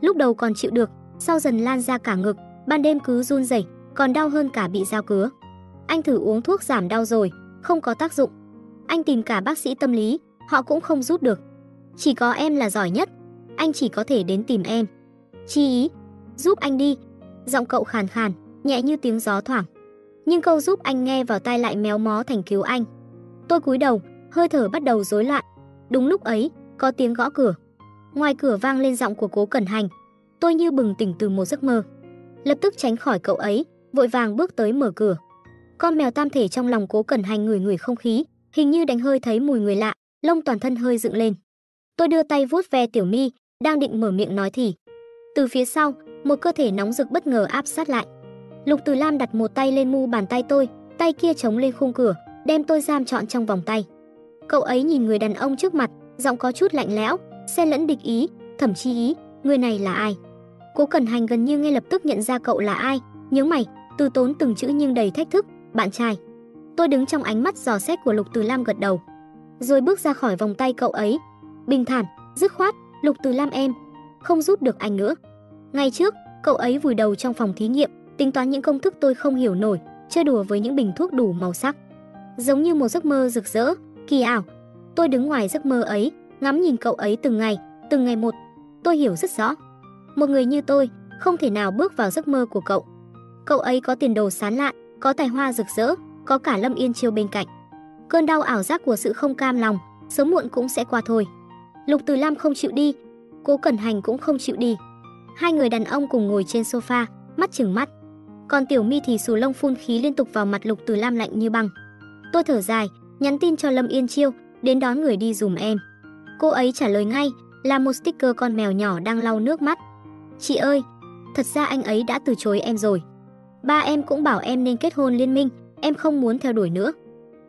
Lúc đầu còn chịu được, sau dần lan ra cả ngực, ban đêm cứ run rẩy, còn đau hơn cả bị dao cứa. Anh thử uống thuốc giảm đau rồi, không có tác dụng. Anh tìm cả bác sĩ tâm lý, họ cũng không giúp được. Chỉ có em là giỏi nhất, anh chỉ có thể đến tìm em. Chi ý, giúp anh đi. Giọng cậu khàn khàn, nhẹ như tiếng gió thoảng. Nhưng câu giúp anh nghe vào tai lại méo mó thành cứu anh. Tôi cúi đầu, hơi thở bắt đầu rối loạn. Đúng lúc ấy, có tiếng gõ cửa. Ngoài cửa vang lên giọng của Cố Cẩn Hành. Tôi như bừng tỉnh từ một giấc mơ. Lập tức tránh khỏi cậu ấy, vội vàng bước tới mở cửa. Con mèo tam thể trong lòng Cố Cẩn Hành ngửi ngửi không khí, hình như đánh hơi thấy mùi người lạ, lông toàn thân hơi dựng lên. Tôi đưa tay vuốt ve Tiểu Mi, đang định mở miệng nói thì từ phía sau, một cơ thể nóng rực bất ngờ áp sát lại. Lục Từ Lam đặt một tay lên mu bàn tay tôi, tay kia chống lên khung cửa, đem tôi giam trọn trong vòng tay. Cậu ấy nhìn người đàn ông trước mặt, giọng có chút lạnh lẽo, xen lẫn địch ý, thậm chí ý, người này là ai? Cố Cẩn Hành gần như ngay lập tức nhận ra cậu là ai, nhướng mày, từ tốn từng chữ nhưng đầy thách thức, bạn trai. Tôi đứng trong ánh mắt dò xét của Lục Từ Lam gật đầu. rồi bước ra khỏi vòng tay cậu ấy. Bình thản, dứt khoát, Lục Từ Lam em, không giúp được anh nữa. Ngày trước, cậu ấy vùi đầu trong phòng thí nghiệm, tính toán những công thức tôi không hiểu nổi, chơi đùa với những bình thuốc đủ màu sắc. Giống như một giấc mơ rực rỡ, kỳ ảo. Tôi đứng ngoài giấc mơ ấy, ngắm nhìn cậu ấy từng ngày, từng ngày một. Tôi hiểu rất rõ. Một người như tôi không thể nào bước vào giấc mơ của cậu. Cậu ấy có tiền đồ sán lạn, có tài hoa rực rỡ, có cả Lâm Yên Chiêu bên cạnh. Cơn đau ảo giác của sự không cam lòng, sớm muộn cũng sẽ qua thôi. Lục Từ Lam không chịu đi, Cố Cẩn Hành cũng không chịu đi. Hai người đàn ông cùng ngồi trên sofa, mắt chừng mắt. Còn Tiểu Mi thì sù lông phun khí liên tục vào mặt Lục Từ Lam lạnh như băng. Tôi thở dài, nhắn tin cho Lâm Yên Chiêu, đến đón người đi dùm em. Cô ấy trả lời ngay, là một sticker con mèo nhỏ đang lau nước mắt. Chị ơi, thật ra anh ấy đã từ chối em rồi. Ba em cũng bảo em nên kết hôn liên minh, em không muốn theo đuổi nữa.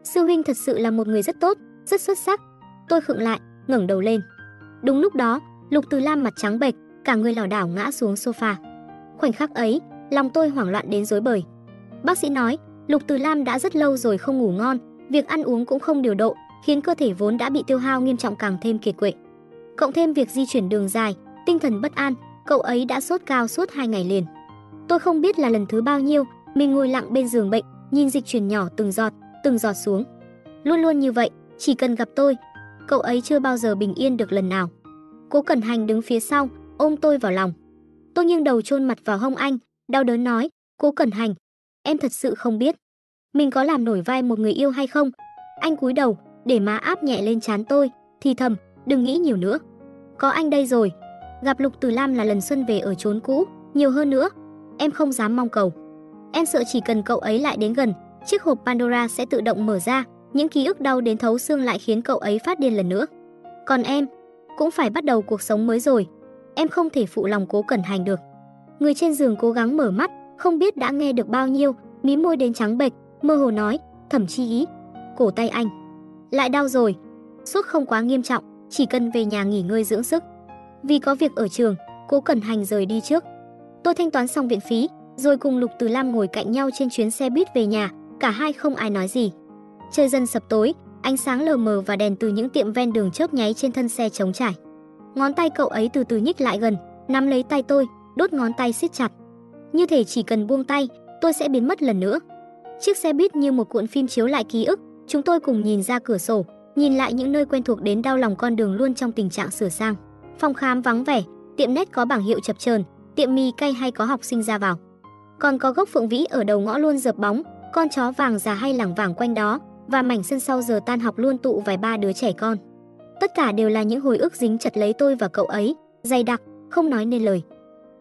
Sư huynh thật sự là một người rất tốt, rất xuất sắc. Tôi khựng lại, ngẩng đầu lên. Đúng lúc đó, Lục Từ Lam mặt trắng bệch, cả người lảo đảo ngã xuống sofa. Khoảnh khắc ấy, lòng tôi hoảng loạn đến rối bời. Bác sĩ nói, Lục Từ Lam đã rất lâu rồi không ngủ ngon, việc ăn uống cũng không điều độ, khiến cơ thể vốn đã bị tiêu hao nghiêm trọng càng thêm kiệt quệ. Cộng thêm việc di chuyển đường dài, tinh thần bất an, cậu ấy đã sốt cao suốt hai ngày liền. Tôi không biết là lần thứ bao nhiêu, mình ngồi lặng bên giường bệnh, nhìn dịch chuyển nhỏ từng giọt, từng giọt xuống. Luôn luôn như vậy, chỉ cần gặp tôi, cậu ấy chưa bao giờ bình yên được lần nào. Cố Cẩn Hành đứng phía sau, ôm tôi vào lòng. Tôi nghiêng đầu chôn mặt vào hông anh, đau đớn nói, "Cố Cẩn Hành, em thật sự không biết, mình có làm nổi vai một người yêu hay không?" Anh cúi đầu, để má áp nhẹ lên trán tôi, thì thầm, "Đừng nghĩ nhiều nữa. Có anh đây rồi." Gặp Lục Từ Lam là lần xuân về ở chốn cũ, nhiều hơn nữa, em không dám mong cầu. Em sợ chỉ cần cậu ấy lại đến gần, chiếc hộp Pandora sẽ tự động mở ra, những ký ức đau đến thấu xương lại khiến cậu ấy phát điên lần nữa. Còn em, cũng phải bắt đầu cuộc sống mới rồi. Em không thể phụ lòng Cố Cẩn Hành được. Người trên giường cố gắng mở mắt, không biết đã nghe được bao nhiêu, mí môi đến trắng bệch, mơ hồ nói, "Thẩm Chi Ý, cổ tay anh lại đau rồi. Sốt không quá nghiêm trọng, chỉ cần về nhà nghỉ ngơi dưỡng sức." Vì có việc ở trường, Cố Cẩn Hành rời đi trước. Tôi thanh toán xong viện phí, rồi cùng Lục Từ Lam ngồi cạnh nhau trên chuyến xe buýt về nhà, cả hai không ai nói gì. Trời dần sập tối, ánh sáng lờ mờ và đèn từ những tiệm ven đường chớp nháy trên thân xe trống trải. Ngón tay cậu ấy từ từ nhích lại gần, nắm lấy tay tôi, đốt ngón tay siết chặt. Như thể chỉ cần buông tay, tôi sẽ biến mất lần nữa. Chiếc xe buýt như một cuộn phim chiếu lại ký ức, chúng tôi cùng nhìn ra cửa sổ, nhìn lại những nơi quen thuộc đến đau lòng con đường luôn trong tình trạng sửa sang. Phòng khám vắng vẻ, tiệm nét có bảng hiệu chập chờn, tiệm mì cay hay có học sinh ra vào. Còn có gốc phượng vĩ ở đầu ngõ luôn dợp bóng, con chó vàng già hay lẳng vàng quanh đó, và mảnh sân sau giờ tan học luôn tụ vài ba đứa trẻ con. Tất cả đều là những hồi ức dính chặt lấy tôi và cậu ấy, dày đặc, không nói nên lời.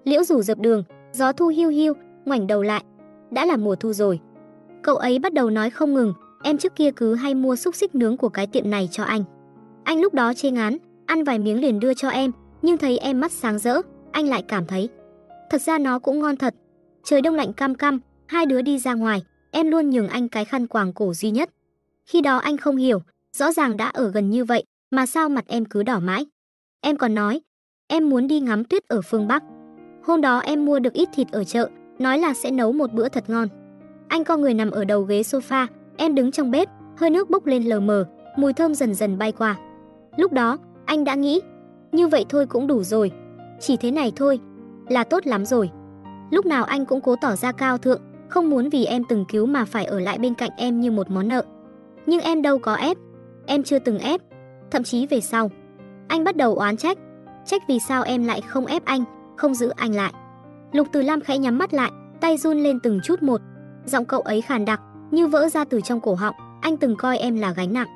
Liễu rủ dập đường, gió thu hiu hiu, ngoảnh đầu lại. Đã là mùa thu rồi. Cậu ấy bắt đầu nói không ngừng, em trước kia cứ hay mua xúc xích nướng của cái tiệm này cho anh. Anh lúc đó chê ngán, ăn vài miếng liền đưa cho em, nhưng thấy em mắt sáng rỡ, anh lại cảm thấy. Thật ra nó cũng ngon thật. Trời đông lạnh cam cam, hai đứa đi ra ngoài, em luôn nhường anh cái khăn quàng cổ duy nhất. Khi đó anh không hiểu, rõ ràng đã ở gần như vậy, mà sao mặt em cứ đỏ mãi. Em còn nói, em muốn đi ngắm tuyết ở phương Bắc. Hôm đó em mua được ít thịt ở chợ, nói là sẽ nấu một bữa thật ngon. Anh co người nằm ở đầu ghế sofa, em đứng trong bếp, hơi nước bốc lên lờ mờ, mùi thơm dần dần bay qua. Lúc đó, anh đã nghĩ, như vậy thôi cũng đủ rồi, chỉ thế này thôi, là tốt lắm rồi. Lúc nào anh cũng cố tỏ ra cao thượng, không muốn vì em từng cứu mà phải ở lại bên cạnh em như một món nợ. Nhưng em đâu có ép, em chưa từng ép, thậm chí về sau. Anh bắt đầu oán trách, trách vì sao em lại không ép anh, không giữ anh lại. Lục Từ Lam khẽ nhắm mắt lại, tay run lên từng chút một. Giọng cậu ấy khàn đặc, như vỡ ra từ trong cổ họng, anh từng coi em là gánh nặng.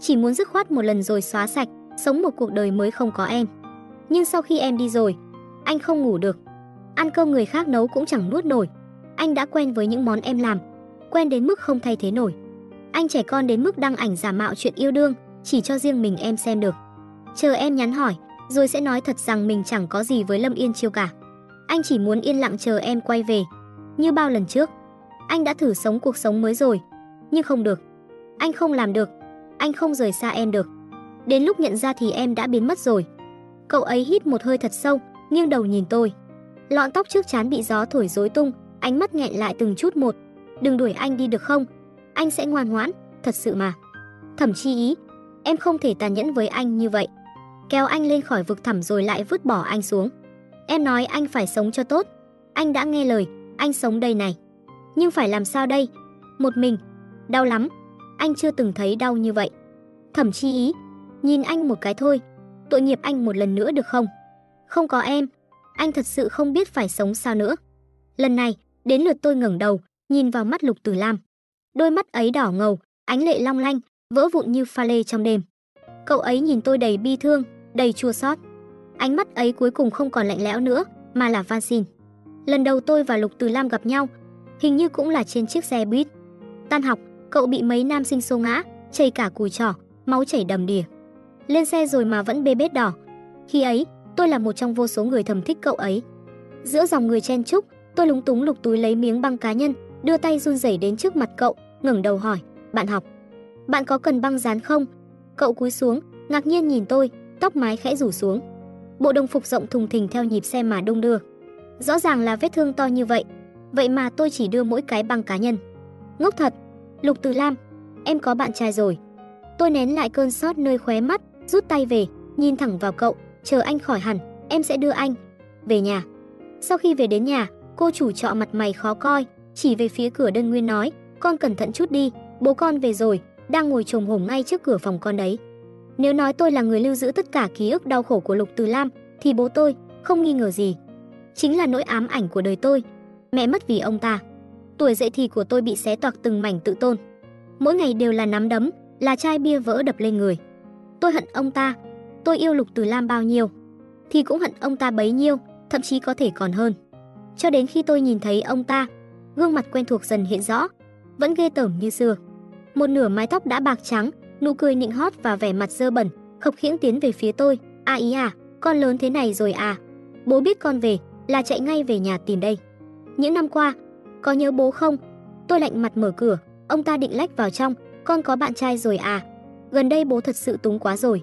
Chỉ muốn dứt khoát một lần rồi xóa sạch, sống một cuộc đời mới không có em. Nhưng sau khi em đi rồi, anh không ngủ được. Ăn cơm người khác nấu cũng chẳng nuốt nổi. Anh đã quen với những món em làm, quen đến mức không thay thế nổi. Anh trẻ con đến mức đăng ảnh giả mạo chuyện yêu đương, chỉ cho riêng mình em xem được. Chờ em nhắn hỏi, rồi sẽ nói thật rằng mình chẳng có gì với Lâm Yên Chiêu cả. Anh chỉ muốn yên lặng chờ em quay về. Như bao lần trước, anh đã thử sống cuộc sống mới rồi, nhưng không được. Anh không làm được, anh không rời xa em được. Đến lúc nhận ra thì em đã biến mất rồi. Cậu ấy hít một hơi thật sâu, nghiêng đầu nhìn tôi. Lọn tóc trước chán bị gió thổi rối tung, ánh mắt nghẹn lại từng chút một. Đừng đuổi anh đi được không? Anh sẽ ngoan ngoãn, thật sự mà. Thẩm chi ý, em không thể tàn nhẫn với anh như vậy. Kéo anh lên khỏi vực thẳm rồi lại vứt bỏ anh xuống. Em nói anh phải sống cho tốt. Anh đã nghe lời, anh sống đây này. Nhưng phải làm sao đây? Một mình. Đau lắm. Anh chưa từng thấy đau như vậy. Thẩm chi ý. Nhìn anh một cái thôi. Tội nghiệp anh một lần nữa được không? Không có em. Anh thật sự không biết phải sống sao nữa. Lần này, đến lượt tôi ngẩng đầu, nhìn vào mắt Lục Tử Lam. Đôi mắt ấy đỏ ngầu, ánh lệ long lanh, vỡ vụn như pha lê trong đêm. Cậu ấy nhìn tôi đầy bi thương, đầy chua xót. Ánh mắt ấy cuối cùng không còn lạnh lẽo nữa, mà là van xin. Lần đầu tôi và Lục Từ Lam gặp nhau, hình như cũng là trên chiếc xe buýt. Tan học, cậu bị mấy nam sinh xô ngã, chảy cả cùi trỏ, máu chảy đầm đìa. Lên xe rồi mà vẫn bê bết đỏ. Khi ấy, tôi là một trong vô số người thầm thích cậu ấy. Giữa dòng người chen chúc, tôi lúng túng lục túi lấy miếng băng cá nhân, đưa tay run rẩy đến trước mặt cậu, ngẩng đầu hỏi, "Bạn học, bạn có cần băng dán không?" Cậu cúi xuống, ngạc nhiên nhìn tôi, tóc mái khẽ rủ xuống. Bộ đồng phục rộng thùng thình theo nhịp xe mà đung đưa. Rõ ràng là vết thương to như vậy, vậy mà tôi chỉ đưa mỗi cái băng cá nhân. Ngốc thật. Lục Từ Lam, em có bạn trai rồi. Tôi nén lại cơn sót nơi khóe mắt, rút tay về, nhìn thẳng vào cậu, chờ anh khỏi hẳn, em sẽ đưa anh về nhà. Sau khi về đến nhà, cô chủ trọ mặt mày khó coi, chỉ về phía cửa đơn nguyên nói, con cẩn thận chút đi, bố con về rồi, đang ngồi trồm hổm ngay trước cửa phòng con đấy. Nếu nói tôi là người lưu giữ tất cả ký ức đau khổ của Lục Từ Lam, thì bố tôi, không nghi ngờ gì, chính là nỗi ám ảnh của đời tôi. Mẹ mất vì ông ta. Tuổi dậy thì của tôi bị xé toạc từng mảnh tự tôn. Mỗi ngày đều là nắm đấm, là chai bia vỡ đập lên người. Tôi hận ông ta. Tôi yêu Lục Từ Lam bao nhiêu, thì cũng hận ông ta bấy nhiêu, thậm chí có thể còn hơn. Cho đến khi tôi nhìn thấy ông ta, gương mặt quen thuộc dần hiện rõ, vẫn ghê tởm như xưa. Một nửa mái tóc đã bạc trắng, nụ cười nịnh hót và vẻ mặt dơ bẩn, khập khiễng tiến về phía tôi. "A ý à, con lớn thế này rồi à? Bố biết con về, là chạy ngay về nhà tìm đây. Những năm qua, có nhớ bố không?" Tôi lạnh mặt mở cửa, ông ta định lách vào trong, "Con có bạn trai rồi à? Gần đây bố thật sự túng quá rồi.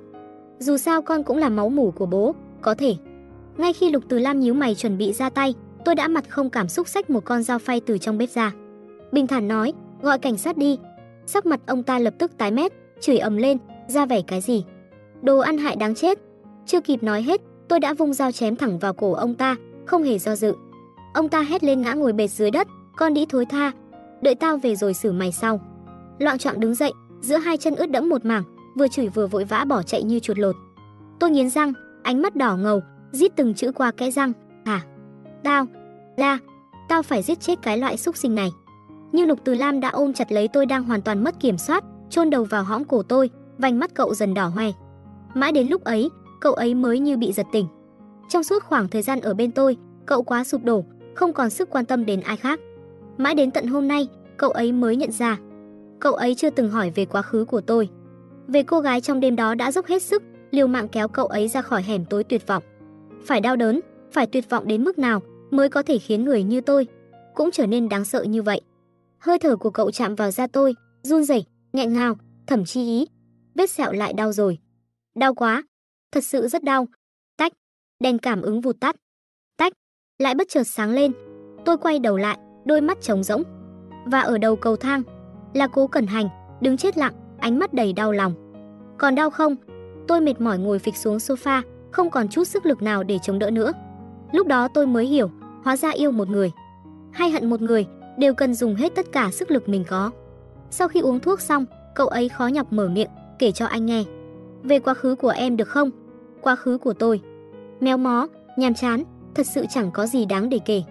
Dù sao con cũng là máu mủ của bố, có thể." Ngay khi Lục Từ Lam nhíu mày chuẩn bị ra tay, tôi đã mặt không cảm xúc xách một con dao phay từ trong bếp ra. Bình thản nói, "Gọi cảnh sát đi." Sắc mặt ông ta lập tức tái mét, chửi ầm lên, ra vẻ cái gì? Đồ ăn hại đáng chết. Chưa kịp nói hết, tôi đã vung dao chém thẳng vào cổ ông ta, không hề do dự. Ông ta hét lên ngã ngồi bệt dưới đất, con đĩ thối tha, đợi tao về rồi xử mày sau. Loạn trọng đứng dậy, giữa hai chân ướt đẫm một mảng, vừa chửi vừa vội vã bỏ chạy như chuột lột. Tôi nghiến răng, ánh mắt đỏ ngầu, rít từng chữ qua kẽ răng, "Hả? Tao, la, tao phải giết chết cái loại xúc sinh này." Nhưng Lục Từ Lam đã ôm chặt lấy tôi đang hoàn toàn mất kiểm soát, chôn đầu vào hõm cổ tôi, vành mắt cậu dần đỏ hoe. Mãi đến lúc ấy, cậu ấy mới như bị giật tỉnh. Trong suốt khoảng thời gian ở bên tôi, cậu quá sụp đổ, không còn sức quan tâm đến ai khác. Mãi đến tận hôm nay, cậu ấy mới nhận ra. Cậu ấy chưa từng hỏi về quá khứ của tôi. Về cô gái trong đêm đó đã dốc hết sức, liều mạng kéo cậu ấy ra khỏi hẻm tối tuyệt vọng. Phải đau đớn, phải tuyệt vọng đến mức nào mới có thể khiến người như tôi cũng trở nên đáng sợ như vậy. Hơi thở của cậu chạm vào da tôi, run rẩy, nghẹn ngào, thậm chí ý. Vết sẹo lại đau rồi. Đau quá, thật sự rất đau. Tách, đèn cảm ứng vụt tắt. Tách, lại bất chợt sáng lên. Tôi quay đầu lại, đôi mắt trống rỗng. Và ở đầu cầu thang là Cố Cẩn Hành, đứng chết lặng, ánh mắt đầy đau lòng. Còn đau không? Tôi mệt mỏi ngồi phịch xuống sofa, không còn chút sức lực nào để chống đỡ nữa. Lúc đó tôi mới hiểu, hóa ra yêu một người, hay hận một người đều cần dùng hết tất cả sức lực mình có. Sau khi uống thuốc xong, cậu ấy khó nhọc mở miệng, kể cho anh nghe. Về quá khứ của em được không? Quá khứ của tôi. Méo mó, nhàm chán, thật sự chẳng có gì đáng để kể.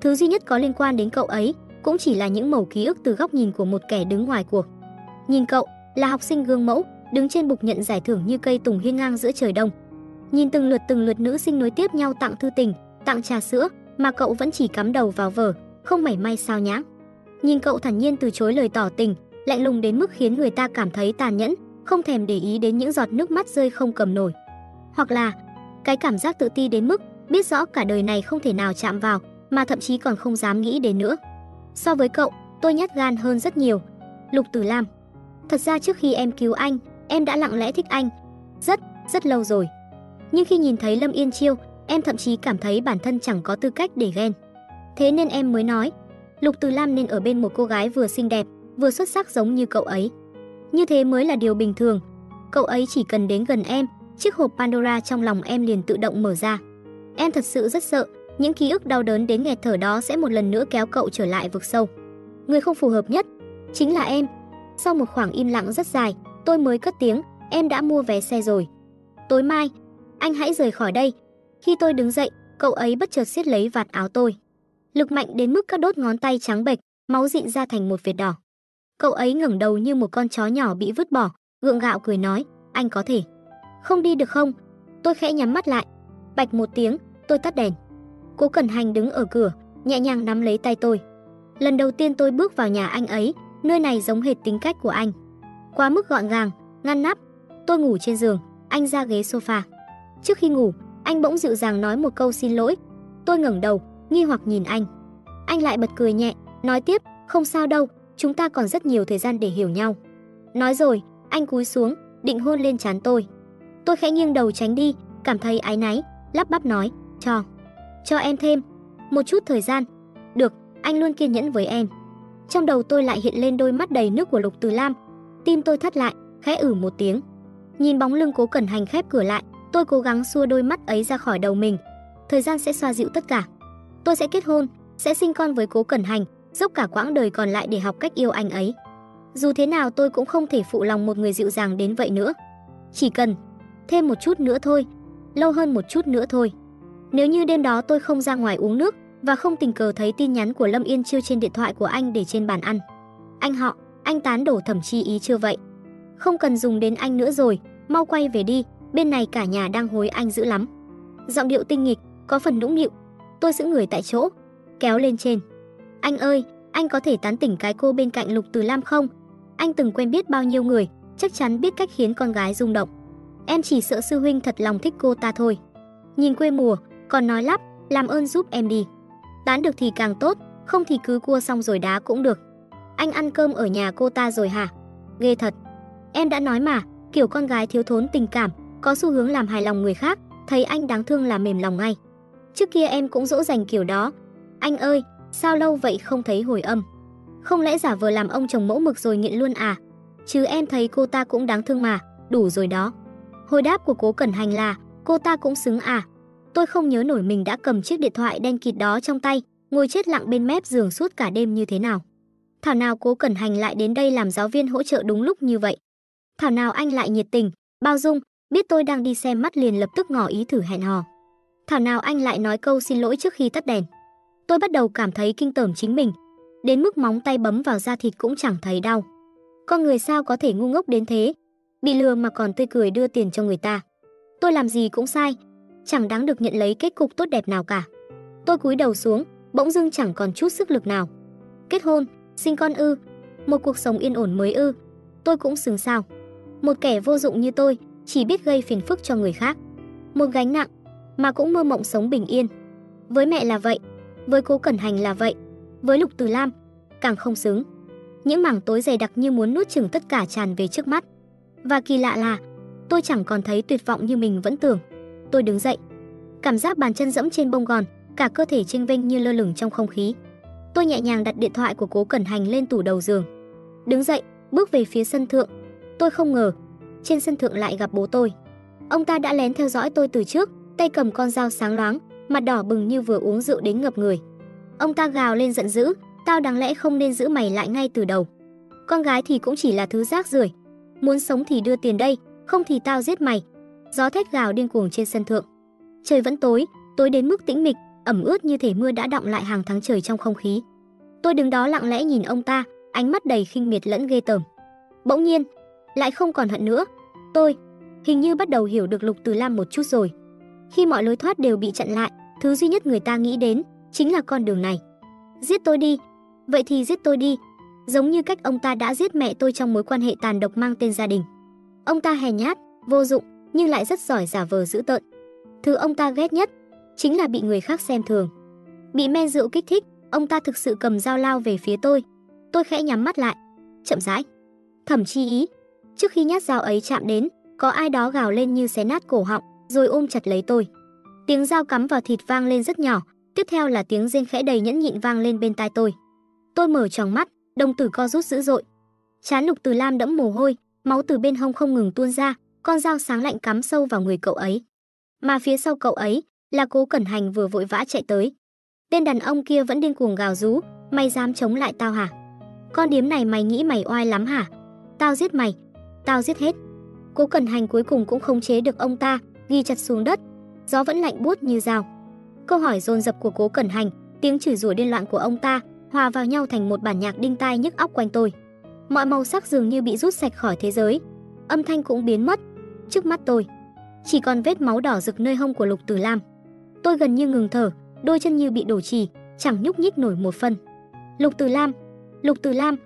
Thứ duy nhất có liên quan đến cậu ấy cũng chỉ là những mẩu ký ức từ góc nhìn của một kẻ đứng ngoài cuộc. Nhìn cậu, là học sinh gương mẫu, đứng trên bục nhận giải thưởng như cây tùng hiên ngang giữa trời đông. Nhìn từng lượt từng lượt nữ sinh nối tiếp nhau tặng thư tình, tặng trà sữa, mà cậu vẫn chỉ cắm đầu vào vở, không mảy may sao nhãng. Nhìn cậu thản nhiên từ chối lời tỏ tình, lạnh lùng đến mức khiến người ta cảm thấy tàn nhẫn, không thèm để ý đến những giọt nước mắt rơi không cầm nổi. Hoặc là cái cảm giác tự ti đến mức biết rõ cả đời này không thể nào chạm vào, mà thậm chí còn không dám nghĩ đến nữa. So với cậu, tôi nhát gan hơn rất nhiều. Lục Tử Lam. Thật ra trước khi em cứu anh, em đã lặng lẽ thích anh. Rất, rất lâu rồi. Nhưng khi nhìn thấy Lâm Yên Chiêu, em thậm chí cảm thấy bản thân chẳng có tư cách để ghen. Thế nên em mới nói, Lục Từ Lam nên ở bên một cô gái vừa xinh đẹp, vừa xuất sắc giống như cậu ấy. Như thế mới là điều bình thường. cậu ấy chỉ cần đến gần em, chiếc hộp Pandora trong lòng em liền tự động mở ra. Em thật sự rất sợ, những ký ức đau đớn đến nghẹt thở đó sẽ một lần nữa kéo cậu trở lại vực sâu. Người không phù hợp nhất chính là em. Sau một khoảng im lặng rất dài, tôi mới cất tiếng, em đã mua vé xe rồi. Tối mai, anh hãy rời khỏi đây. Khi tôi đứng dậy, cậu ấy bất chợt siết lấy vạt áo tôi. Lực mạnh đến mức các đốt ngón tay trắng bệch, máu dịn ra thành một vệt đỏ. Cậu ấy ngẩng đầu như một con chó nhỏ bị vứt bỏ, gượng gạo cười nói, anh có thể. Không đi được không? Tôi khẽ nhắm mắt lại. Bạch một tiếng, tôi tắt đèn. Cố Cẩn Hành đứng ở cửa, nhẹ nhàng nắm lấy tay tôi. Lần đầu tiên tôi bước vào nhà anh ấy, nơi này giống hệt tính cách của anh. Quá mức gọn gàng, ngăn nắp. Tôi ngủ trên giường, anh ra ghế sofa. Trước khi ngủ, anh bỗng dịu dàng nói một câu xin lỗi. Tôi ngẩng đầu, nghi hoặc nhìn anh. Anh lại bật cười nhẹ, nói tiếp, không sao đâu, chúng ta còn rất nhiều thời gian để hiểu nhau. Nói rồi, anh cúi xuống, định hôn lên trán tôi. Tôi khẽ nghiêng đầu tránh đi, cảm thấy áy náy, lắp bắp nói, cho, cho em thêm một chút thời gian. Được, anh luôn kiên nhẫn với em. Trong đầu tôi lại hiện lên đôi mắt đầy nước của Lục Từ Lam. Tim tôi thắt lại, khẽ ử một tiếng. Nhìn bóng lưng Cố Cẩn Hành khép cửa lại, tôi cố gắng xua đôi mắt ấy ra khỏi đầu mình. Thời gian sẽ xoa dịu tất cả. Tôi sẽ kết hôn, sẽ sinh con với Cố Cẩn Hành, dốc cả quãng đời còn lại để học cách yêu anh ấy. Dù thế nào tôi cũng không thể phụ lòng một người dịu dàng đến vậy nữa. Chỉ cần thêm một chút nữa thôi, lâu hơn một chút nữa thôi. Nếu như đêm đó tôi không ra ngoài uống nước và không tình cờ thấy tin nhắn của Lâm Yên Chiêu trên điện thoại của anh để trên bàn ăn. Anh họ, anh tán đổ thẩm chi ý chưa vậy? Không cần dùng đến anh nữa rồi, mau quay về đi, bên này cả nhà đang hối anh dữ lắm. Giọng điệu tinh nghịch, có phần nũng nịu. Tôi giữ người tại chỗ, kéo lên trên. Anh ơi, anh có thể tán tỉnh cái cô bên cạnh Lục Từ Lam không? Anh từng quen biết bao nhiêu người, chắc chắn biết cách khiến con gái rung động. Em chỉ sợ sư huynh thật lòng thích cô ta thôi. Nhìn quê mùa, còn nói lắp, làm ơn giúp em đi. Tán được thì càng tốt, không thì cứ cua xong rồi đá cũng được. Anh ăn cơm ở nhà cô ta rồi hả? Ghê thật. Em đã nói mà, kiểu con gái thiếu thốn tình cảm, có xu hướng làm hài lòng người khác, thấy anh đáng thương là mềm lòng ngay. Trước kia em cũng dỗ dành kiểu đó. Anh ơi, sao lâu vậy không thấy hồi âm? Không lẽ giả vờ làm ông chồng mẫu mực rồi nghiện luôn à? Chứ em thấy cô ta cũng đáng thương mà, đủ rồi đó. Hồi đáp của cố Cẩn Hành là, cô ta cũng xứng à? Tôi không nhớ nổi mình đã cầm chiếc điện thoại đen kịt đó trong tay, ngồi chết lặng bên mép giường suốt cả đêm như thế nào. Thảo nào cố Cẩn Hành lại đến đây làm giáo viên hỗ trợ đúng lúc như vậy. Thảo nào anh lại nhiệt tình, bao dung, biết tôi đang đi xem mắt liền lập tức ngỏ ý thử hẹn hò. Thảo nào anh lại nói câu xin lỗi trước khi tắt đèn. Tôi bắt đầu cảm thấy kinh tởm chính mình, đến mức móng tay bấm vào da thịt cũng chẳng thấy đau. Con người sao có thể ngu ngốc đến thế, bị lừa mà còn tươi cười đưa tiền cho người ta. Tôi làm gì cũng sai, chẳng đáng được nhận lấy kết cục tốt đẹp nào cả. Tôi cúi đầu xuống, bỗng dưng chẳng còn chút sức lực nào. Kết hôn, sinh con ư, một cuộc sống yên ổn mới ư, tôi cũng xứng sao. Một kẻ vô dụng như tôi, chỉ biết gây phiền phức cho người khác. Một gánh nặng, mà cũng mơ mộng sống bình yên. Với mẹ là vậy, với cố Cẩn Hành là vậy, với Lục Từ Lam, càng không xứng. Những mảng tối dày đặc như muốn nuốt chửng tất cả tràn về trước mắt. Và kỳ lạ là, tôi chẳng còn thấy tuyệt vọng như mình vẫn tưởng. Tôi đứng dậy, cảm giác bàn chân dẫm trên bông gòn, cả cơ thể trinh vênh như lơ lửng trong không khí. Tôi nhẹ nhàng đặt điện thoại của Cố Cẩn Hành lên tủ đầu giường. Đứng dậy, bước về phía sân thượng. Tôi không ngờ, trên sân thượng lại gặp bố tôi. Ông ta đã lén theo dõi tôi từ trước, tay cầm con dao sáng loáng, mặt đỏ bừng như vừa uống rượu đến ngập người. Ông ta gào lên giận dữ, tao đáng lẽ không nên giữ mày lại ngay từ đầu. Con gái thì cũng chỉ là thứ rác rưởi, muốn sống thì đưa tiền đây, không thì tao giết mày. Gió thét gào điên cuồng trên sân thượng. Trời vẫn tối, tối đến mức tĩnh mịch, ẩm ướt như thể mưa đã đọng lại hàng tháng trời trong không khí. Tôi đứng đó lặng lẽ nhìn ông ta, ánh mắt đầy khinh miệt lẫn ghê tởm. Bỗng nhiên, lại không còn hận nữa. Tôi hình như bắt đầu hiểu được Lục Từ Lam một chút rồi. Khi mọi lối thoát đều bị chặn lại, thứ duy nhất người ta nghĩ đến chính là con đường này. Giết tôi đi, vậy thì giết tôi đi, giống như cách ông ta đã giết mẹ tôi trong mối quan hệ tàn độc mang tên gia đình. Ông ta hèn nhát, vô dụng, nhưng lại rất giỏi giả vờ dữ tợn. Thứ ông ta ghét nhất chính là bị người khác xem thường. Bị men rượu kích thích, ông ta thực sự cầm dao lao về phía tôi. Tôi khẽ nhắm mắt lại, chậm rãi. Thẩm chi ý, trước khi nhát dao ấy chạm đến, có ai đó gào lên như xé nát cổ họng, rồi ôm chặt lấy tôi. Tiếng dao cắm vào thịt vang lên rất nhỏ, tiếp theo là tiếng rên khẽ đầy nhẫn nhịn vang lên bên tai tôi. Tôi mở tròng mắt, đồng tử co rút dữ dội. Chán Lục Từ Lam đẫm mồ hôi, máu từ bên hông không ngừng tuôn ra, con dao sáng lạnh cắm sâu vào người cậu ấy. Mà phía sau cậu ấy là Cố Cẩn Hành vừa vội vã chạy tới. Tên đàn ông kia vẫn điên cuồng gào rú, mày dám chống lại tao hả? Con điếm này mày nghĩ mày oai lắm hả? Tao giết mày, tao giết hết. Cố Cẩn Hành cuối cùng cũng không chế được ông ta, ghi chặt xuống đất. Gió vẫn lạnh buốt như dao. Câu hỏi dồn dập của Cố Cẩn Hành, tiếng chửi rủa điên loạn của ông ta hòa vào nhau thành một bản nhạc đinh tai nhức óc quanh tôi. Mọi màu sắc dường như bị rút sạch khỏi thế giới, âm thanh cũng biến mất. Trước mắt tôi, chỉ còn vết máu đỏ rực nơi hông của Lục Tử Lam. Tôi gần như ngừng thở, đôi chân như bị đổ trì, chẳng nhúc nhích nổi một phân. Lục Tử Lam, Lục Tử Lam,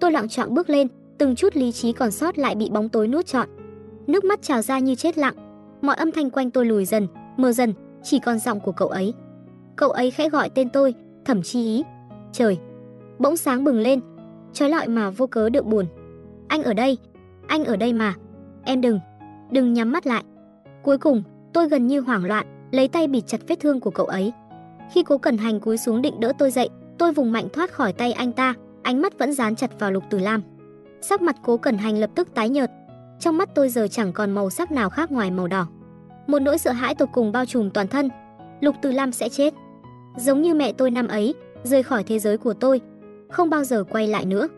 tôi lặng trọng bước lên, từng chút lý trí còn sót lại bị bóng tối nuốt trọn. Nước mắt trào ra như chết lặng, mọi âm thanh quanh tôi lùi dần, mờ dần, chỉ còn giọng của cậu ấy. Cậu ấy khẽ gọi tên tôi, Thẩm Chi Ý. Trời, bỗng sáng bừng lên, trói lọi mà vô cớ được buồn. Anh ở đây, anh ở đây mà. Em đừng, đừng nhắm mắt lại. Cuối cùng, tôi gần như hoảng loạn, lấy tay bịt chặt vết thương của cậu ấy. Khi Cố Cẩn Hành cúi xuống định đỡ tôi dậy, tôi vùng mạnh thoát khỏi tay anh ta, ánh mắt vẫn dán chặt vào Lục Tử Lam. Sắc mặt Cố Cẩn Hành lập tức tái nhợt, trong mắt tôi giờ chẳng còn màu sắc nào khác ngoài màu đỏ. Một nỗi sợ hãi tột cùng bao trùm toàn thân. Lục từ Lam sẽ chết, giống như mẹ tôi năm ấy, rời khỏi thế giới của tôi, không bao giờ quay lại nữa.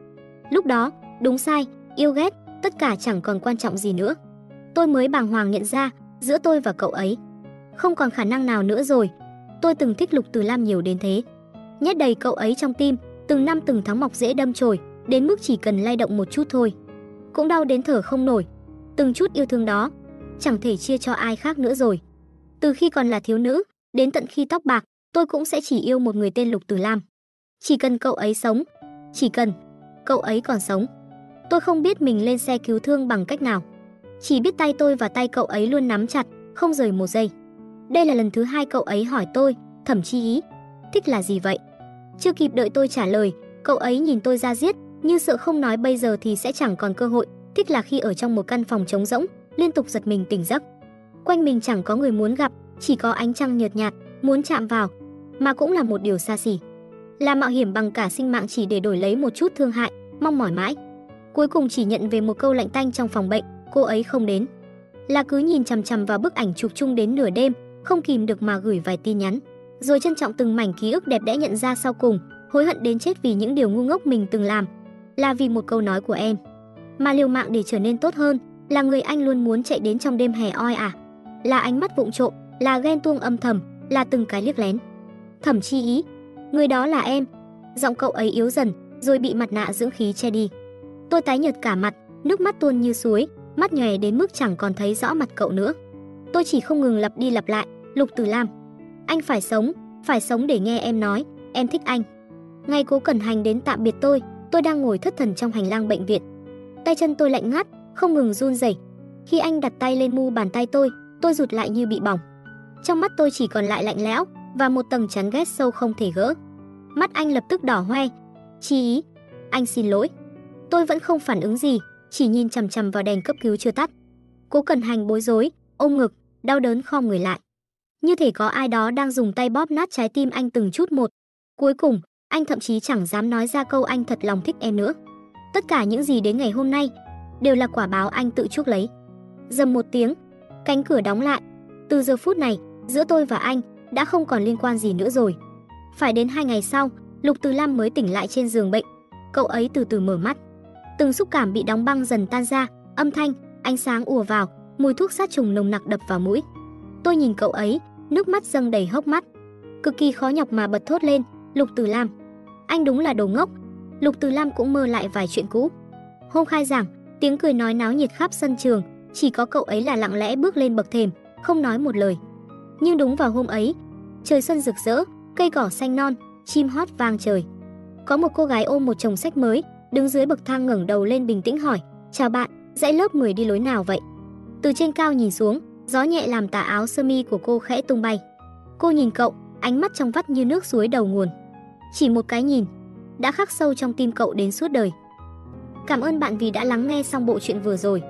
Lúc đó, đúng sai, yêu ghét, tất cả chẳng còn quan trọng gì nữa. Tôi mới bàng hoàng nhận ra, giữa tôi và cậu ấy không còn khả năng nào nữa rồi. Tôi từng thích Lục Từ Lam nhiều đến thế. Nhét đầy cậu ấy trong tim, từng năm từng tháng mọc dễ đâm chồi, đến mức chỉ cần lay động một chút thôi. Cũng đau đến thở không nổi. Từng chút yêu thương đó, chẳng thể chia cho ai khác nữa rồi. Từ khi còn là thiếu nữ, đến tận khi tóc bạc, tôi cũng sẽ chỉ yêu một người tên Lục tử Lam. Chỉ cần cậu ấy sống, chỉ cần cậu ấy còn sống. Tôi không biết mình lên xe cứu thương bằng cách nào. Chỉ biết tay tôi và tay cậu ấy luôn nắm chặt, không rời một giây. Đây là lần thứ hai cậu ấy hỏi tôi, thẩm chi ý, thích là gì vậy? Chưa kịp đợi tôi trả lời, cậu ấy nhìn tôi ra giết, như sợ không nói bây giờ thì sẽ chẳng còn cơ hội. Thích là khi ở trong một căn phòng trống rỗng, liên tục giật mình tỉnh giấc. Quanh mình chẳng có người muốn gặp, chỉ có ánh trăng nhợt nhạt, muốn chạm vào, mà cũng là một điều xa xỉ. Là mạo hiểm bằng cả sinh mạng chỉ để đổi lấy một chút thương hại, mong mỏi mãi. Cuối cùng chỉ nhận về một câu lạnh tanh trong phòng bệnh, cô ấy không đến. Là cứ nhìn chằm chằm vào bức ảnh chụp chung đến nửa đêm, không kìm được mà gửi vài tin nhắn, rồi trân trọng từng mảnh ký ức đẹp đẽ nhận ra sau cùng, hối hận đến chết vì những điều ngu ngốc mình từng làm, là vì một câu nói của em. Mà liều mạng để trở nên tốt hơn, là người anh luôn muốn chạy đến trong đêm hè oi à? Là ánh mắt vụng trộm, là ghen tuông âm thầm, là từng cái liếc lén. Thẩm chi ý, người đó là em. Giọng cậu ấy yếu dần, rồi bị mặt nạ dưỡng khí che đi. Tôi tái nhợt cả mặt, nước mắt tuôn như suối, mắt nhòe đến mức chẳng còn thấy rõ mặt cậu nữa. Tôi chỉ không ngừng lặp đi lặp lại, Lục Tử Lam, anh phải sống, phải sống để nghe em nói, em thích anh. Ngay cố cẩn hành đến tạm biệt tôi, tôi đang ngồi thất thần trong hành lang bệnh viện. Tay chân tôi lạnh ngắt, không ngừng run rẩy. Khi anh đặt tay lên mu bàn tay tôi, tôi rụt lại như bị bỏng. Trong mắt tôi chỉ còn lại lạnh lẽo và một tầng chán ghét sâu không thể gỡ. Mắt anh lập tức đỏ hoe. Chi ý, anh xin lỗi. Tôi vẫn không phản ứng gì, chỉ nhìn chằm chằm vào đèn cấp cứu chưa tắt. Cố Cần Hành bối rối, ôm ngực, đau đớn khom người lại. Như thể có ai đó đang dùng tay bóp nát trái tim anh từng chút một. Cuối cùng, anh thậm chí chẳng dám nói ra câu anh thật lòng thích em nữa. Tất cả những gì đến ngày hôm nay đều là quả báo anh tự chuốc lấy. Dầm một tiếng, cánh cửa đóng lại. Từ giờ phút này, giữa tôi và anh đã không còn liên quan gì nữa rồi. Phải đến hai ngày sau, Lục Từ Lam mới tỉnh lại trên giường bệnh. Cậu ấy từ từ mở mắt. Từng xúc cảm bị đóng băng dần tan ra, âm thanh, ánh sáng ùa vào, mùi thuốc sát trùng nồng nặc đập vào mũi. Tôi nhìn cậu ấy, nước mắt dâng đầy hốc mắt. Cực kỳ khó nhọc mà bật thốt lên, Lục Từ Lam. Anh đúng là đồ ngốc. Lục Từ Lam cũng mơ lại vài chuyện cũ. Hôm khai giảng, tiếng cười nói náo nhiệt khắp sân trường, chỉ có cậu ấy là lặng lẽ bước lên bậc thềm, không nói một lời. Nhưng đúng vào hôm ấy, trời xuân rực rỡ, cây cỏ xanh non, chim hót vang trời. Có một cô gái ôm một chồng sách mới, đứng dưới bậc thang ngẩng đầu lên bình tĩnh hỏi: "Chào bạn, dãy lớp 10 đi lối nào vậy?" Từ trên cao nhìn xuống, gió nhẹ làm tà áo sơ mi của cô khẽ tung bay. Cô nhìn cậu, ánh mắt trong vắt như nước suối đầu nguồn. Chỉ một cái nhìn, đã khắc sâu trong tim cậu đến suốt đời. Cảm ơn bạn vì đã lắng nghe xong bộ truyện vừa rồi.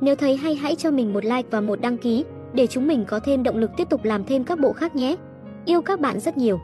Nếu thấy hay, hãy cho mình một like và một đăng ký để chúng mình có thêm động lực tiếp tục làm thêm các bộ khác nhé. Yêu các bạn rất nhiều.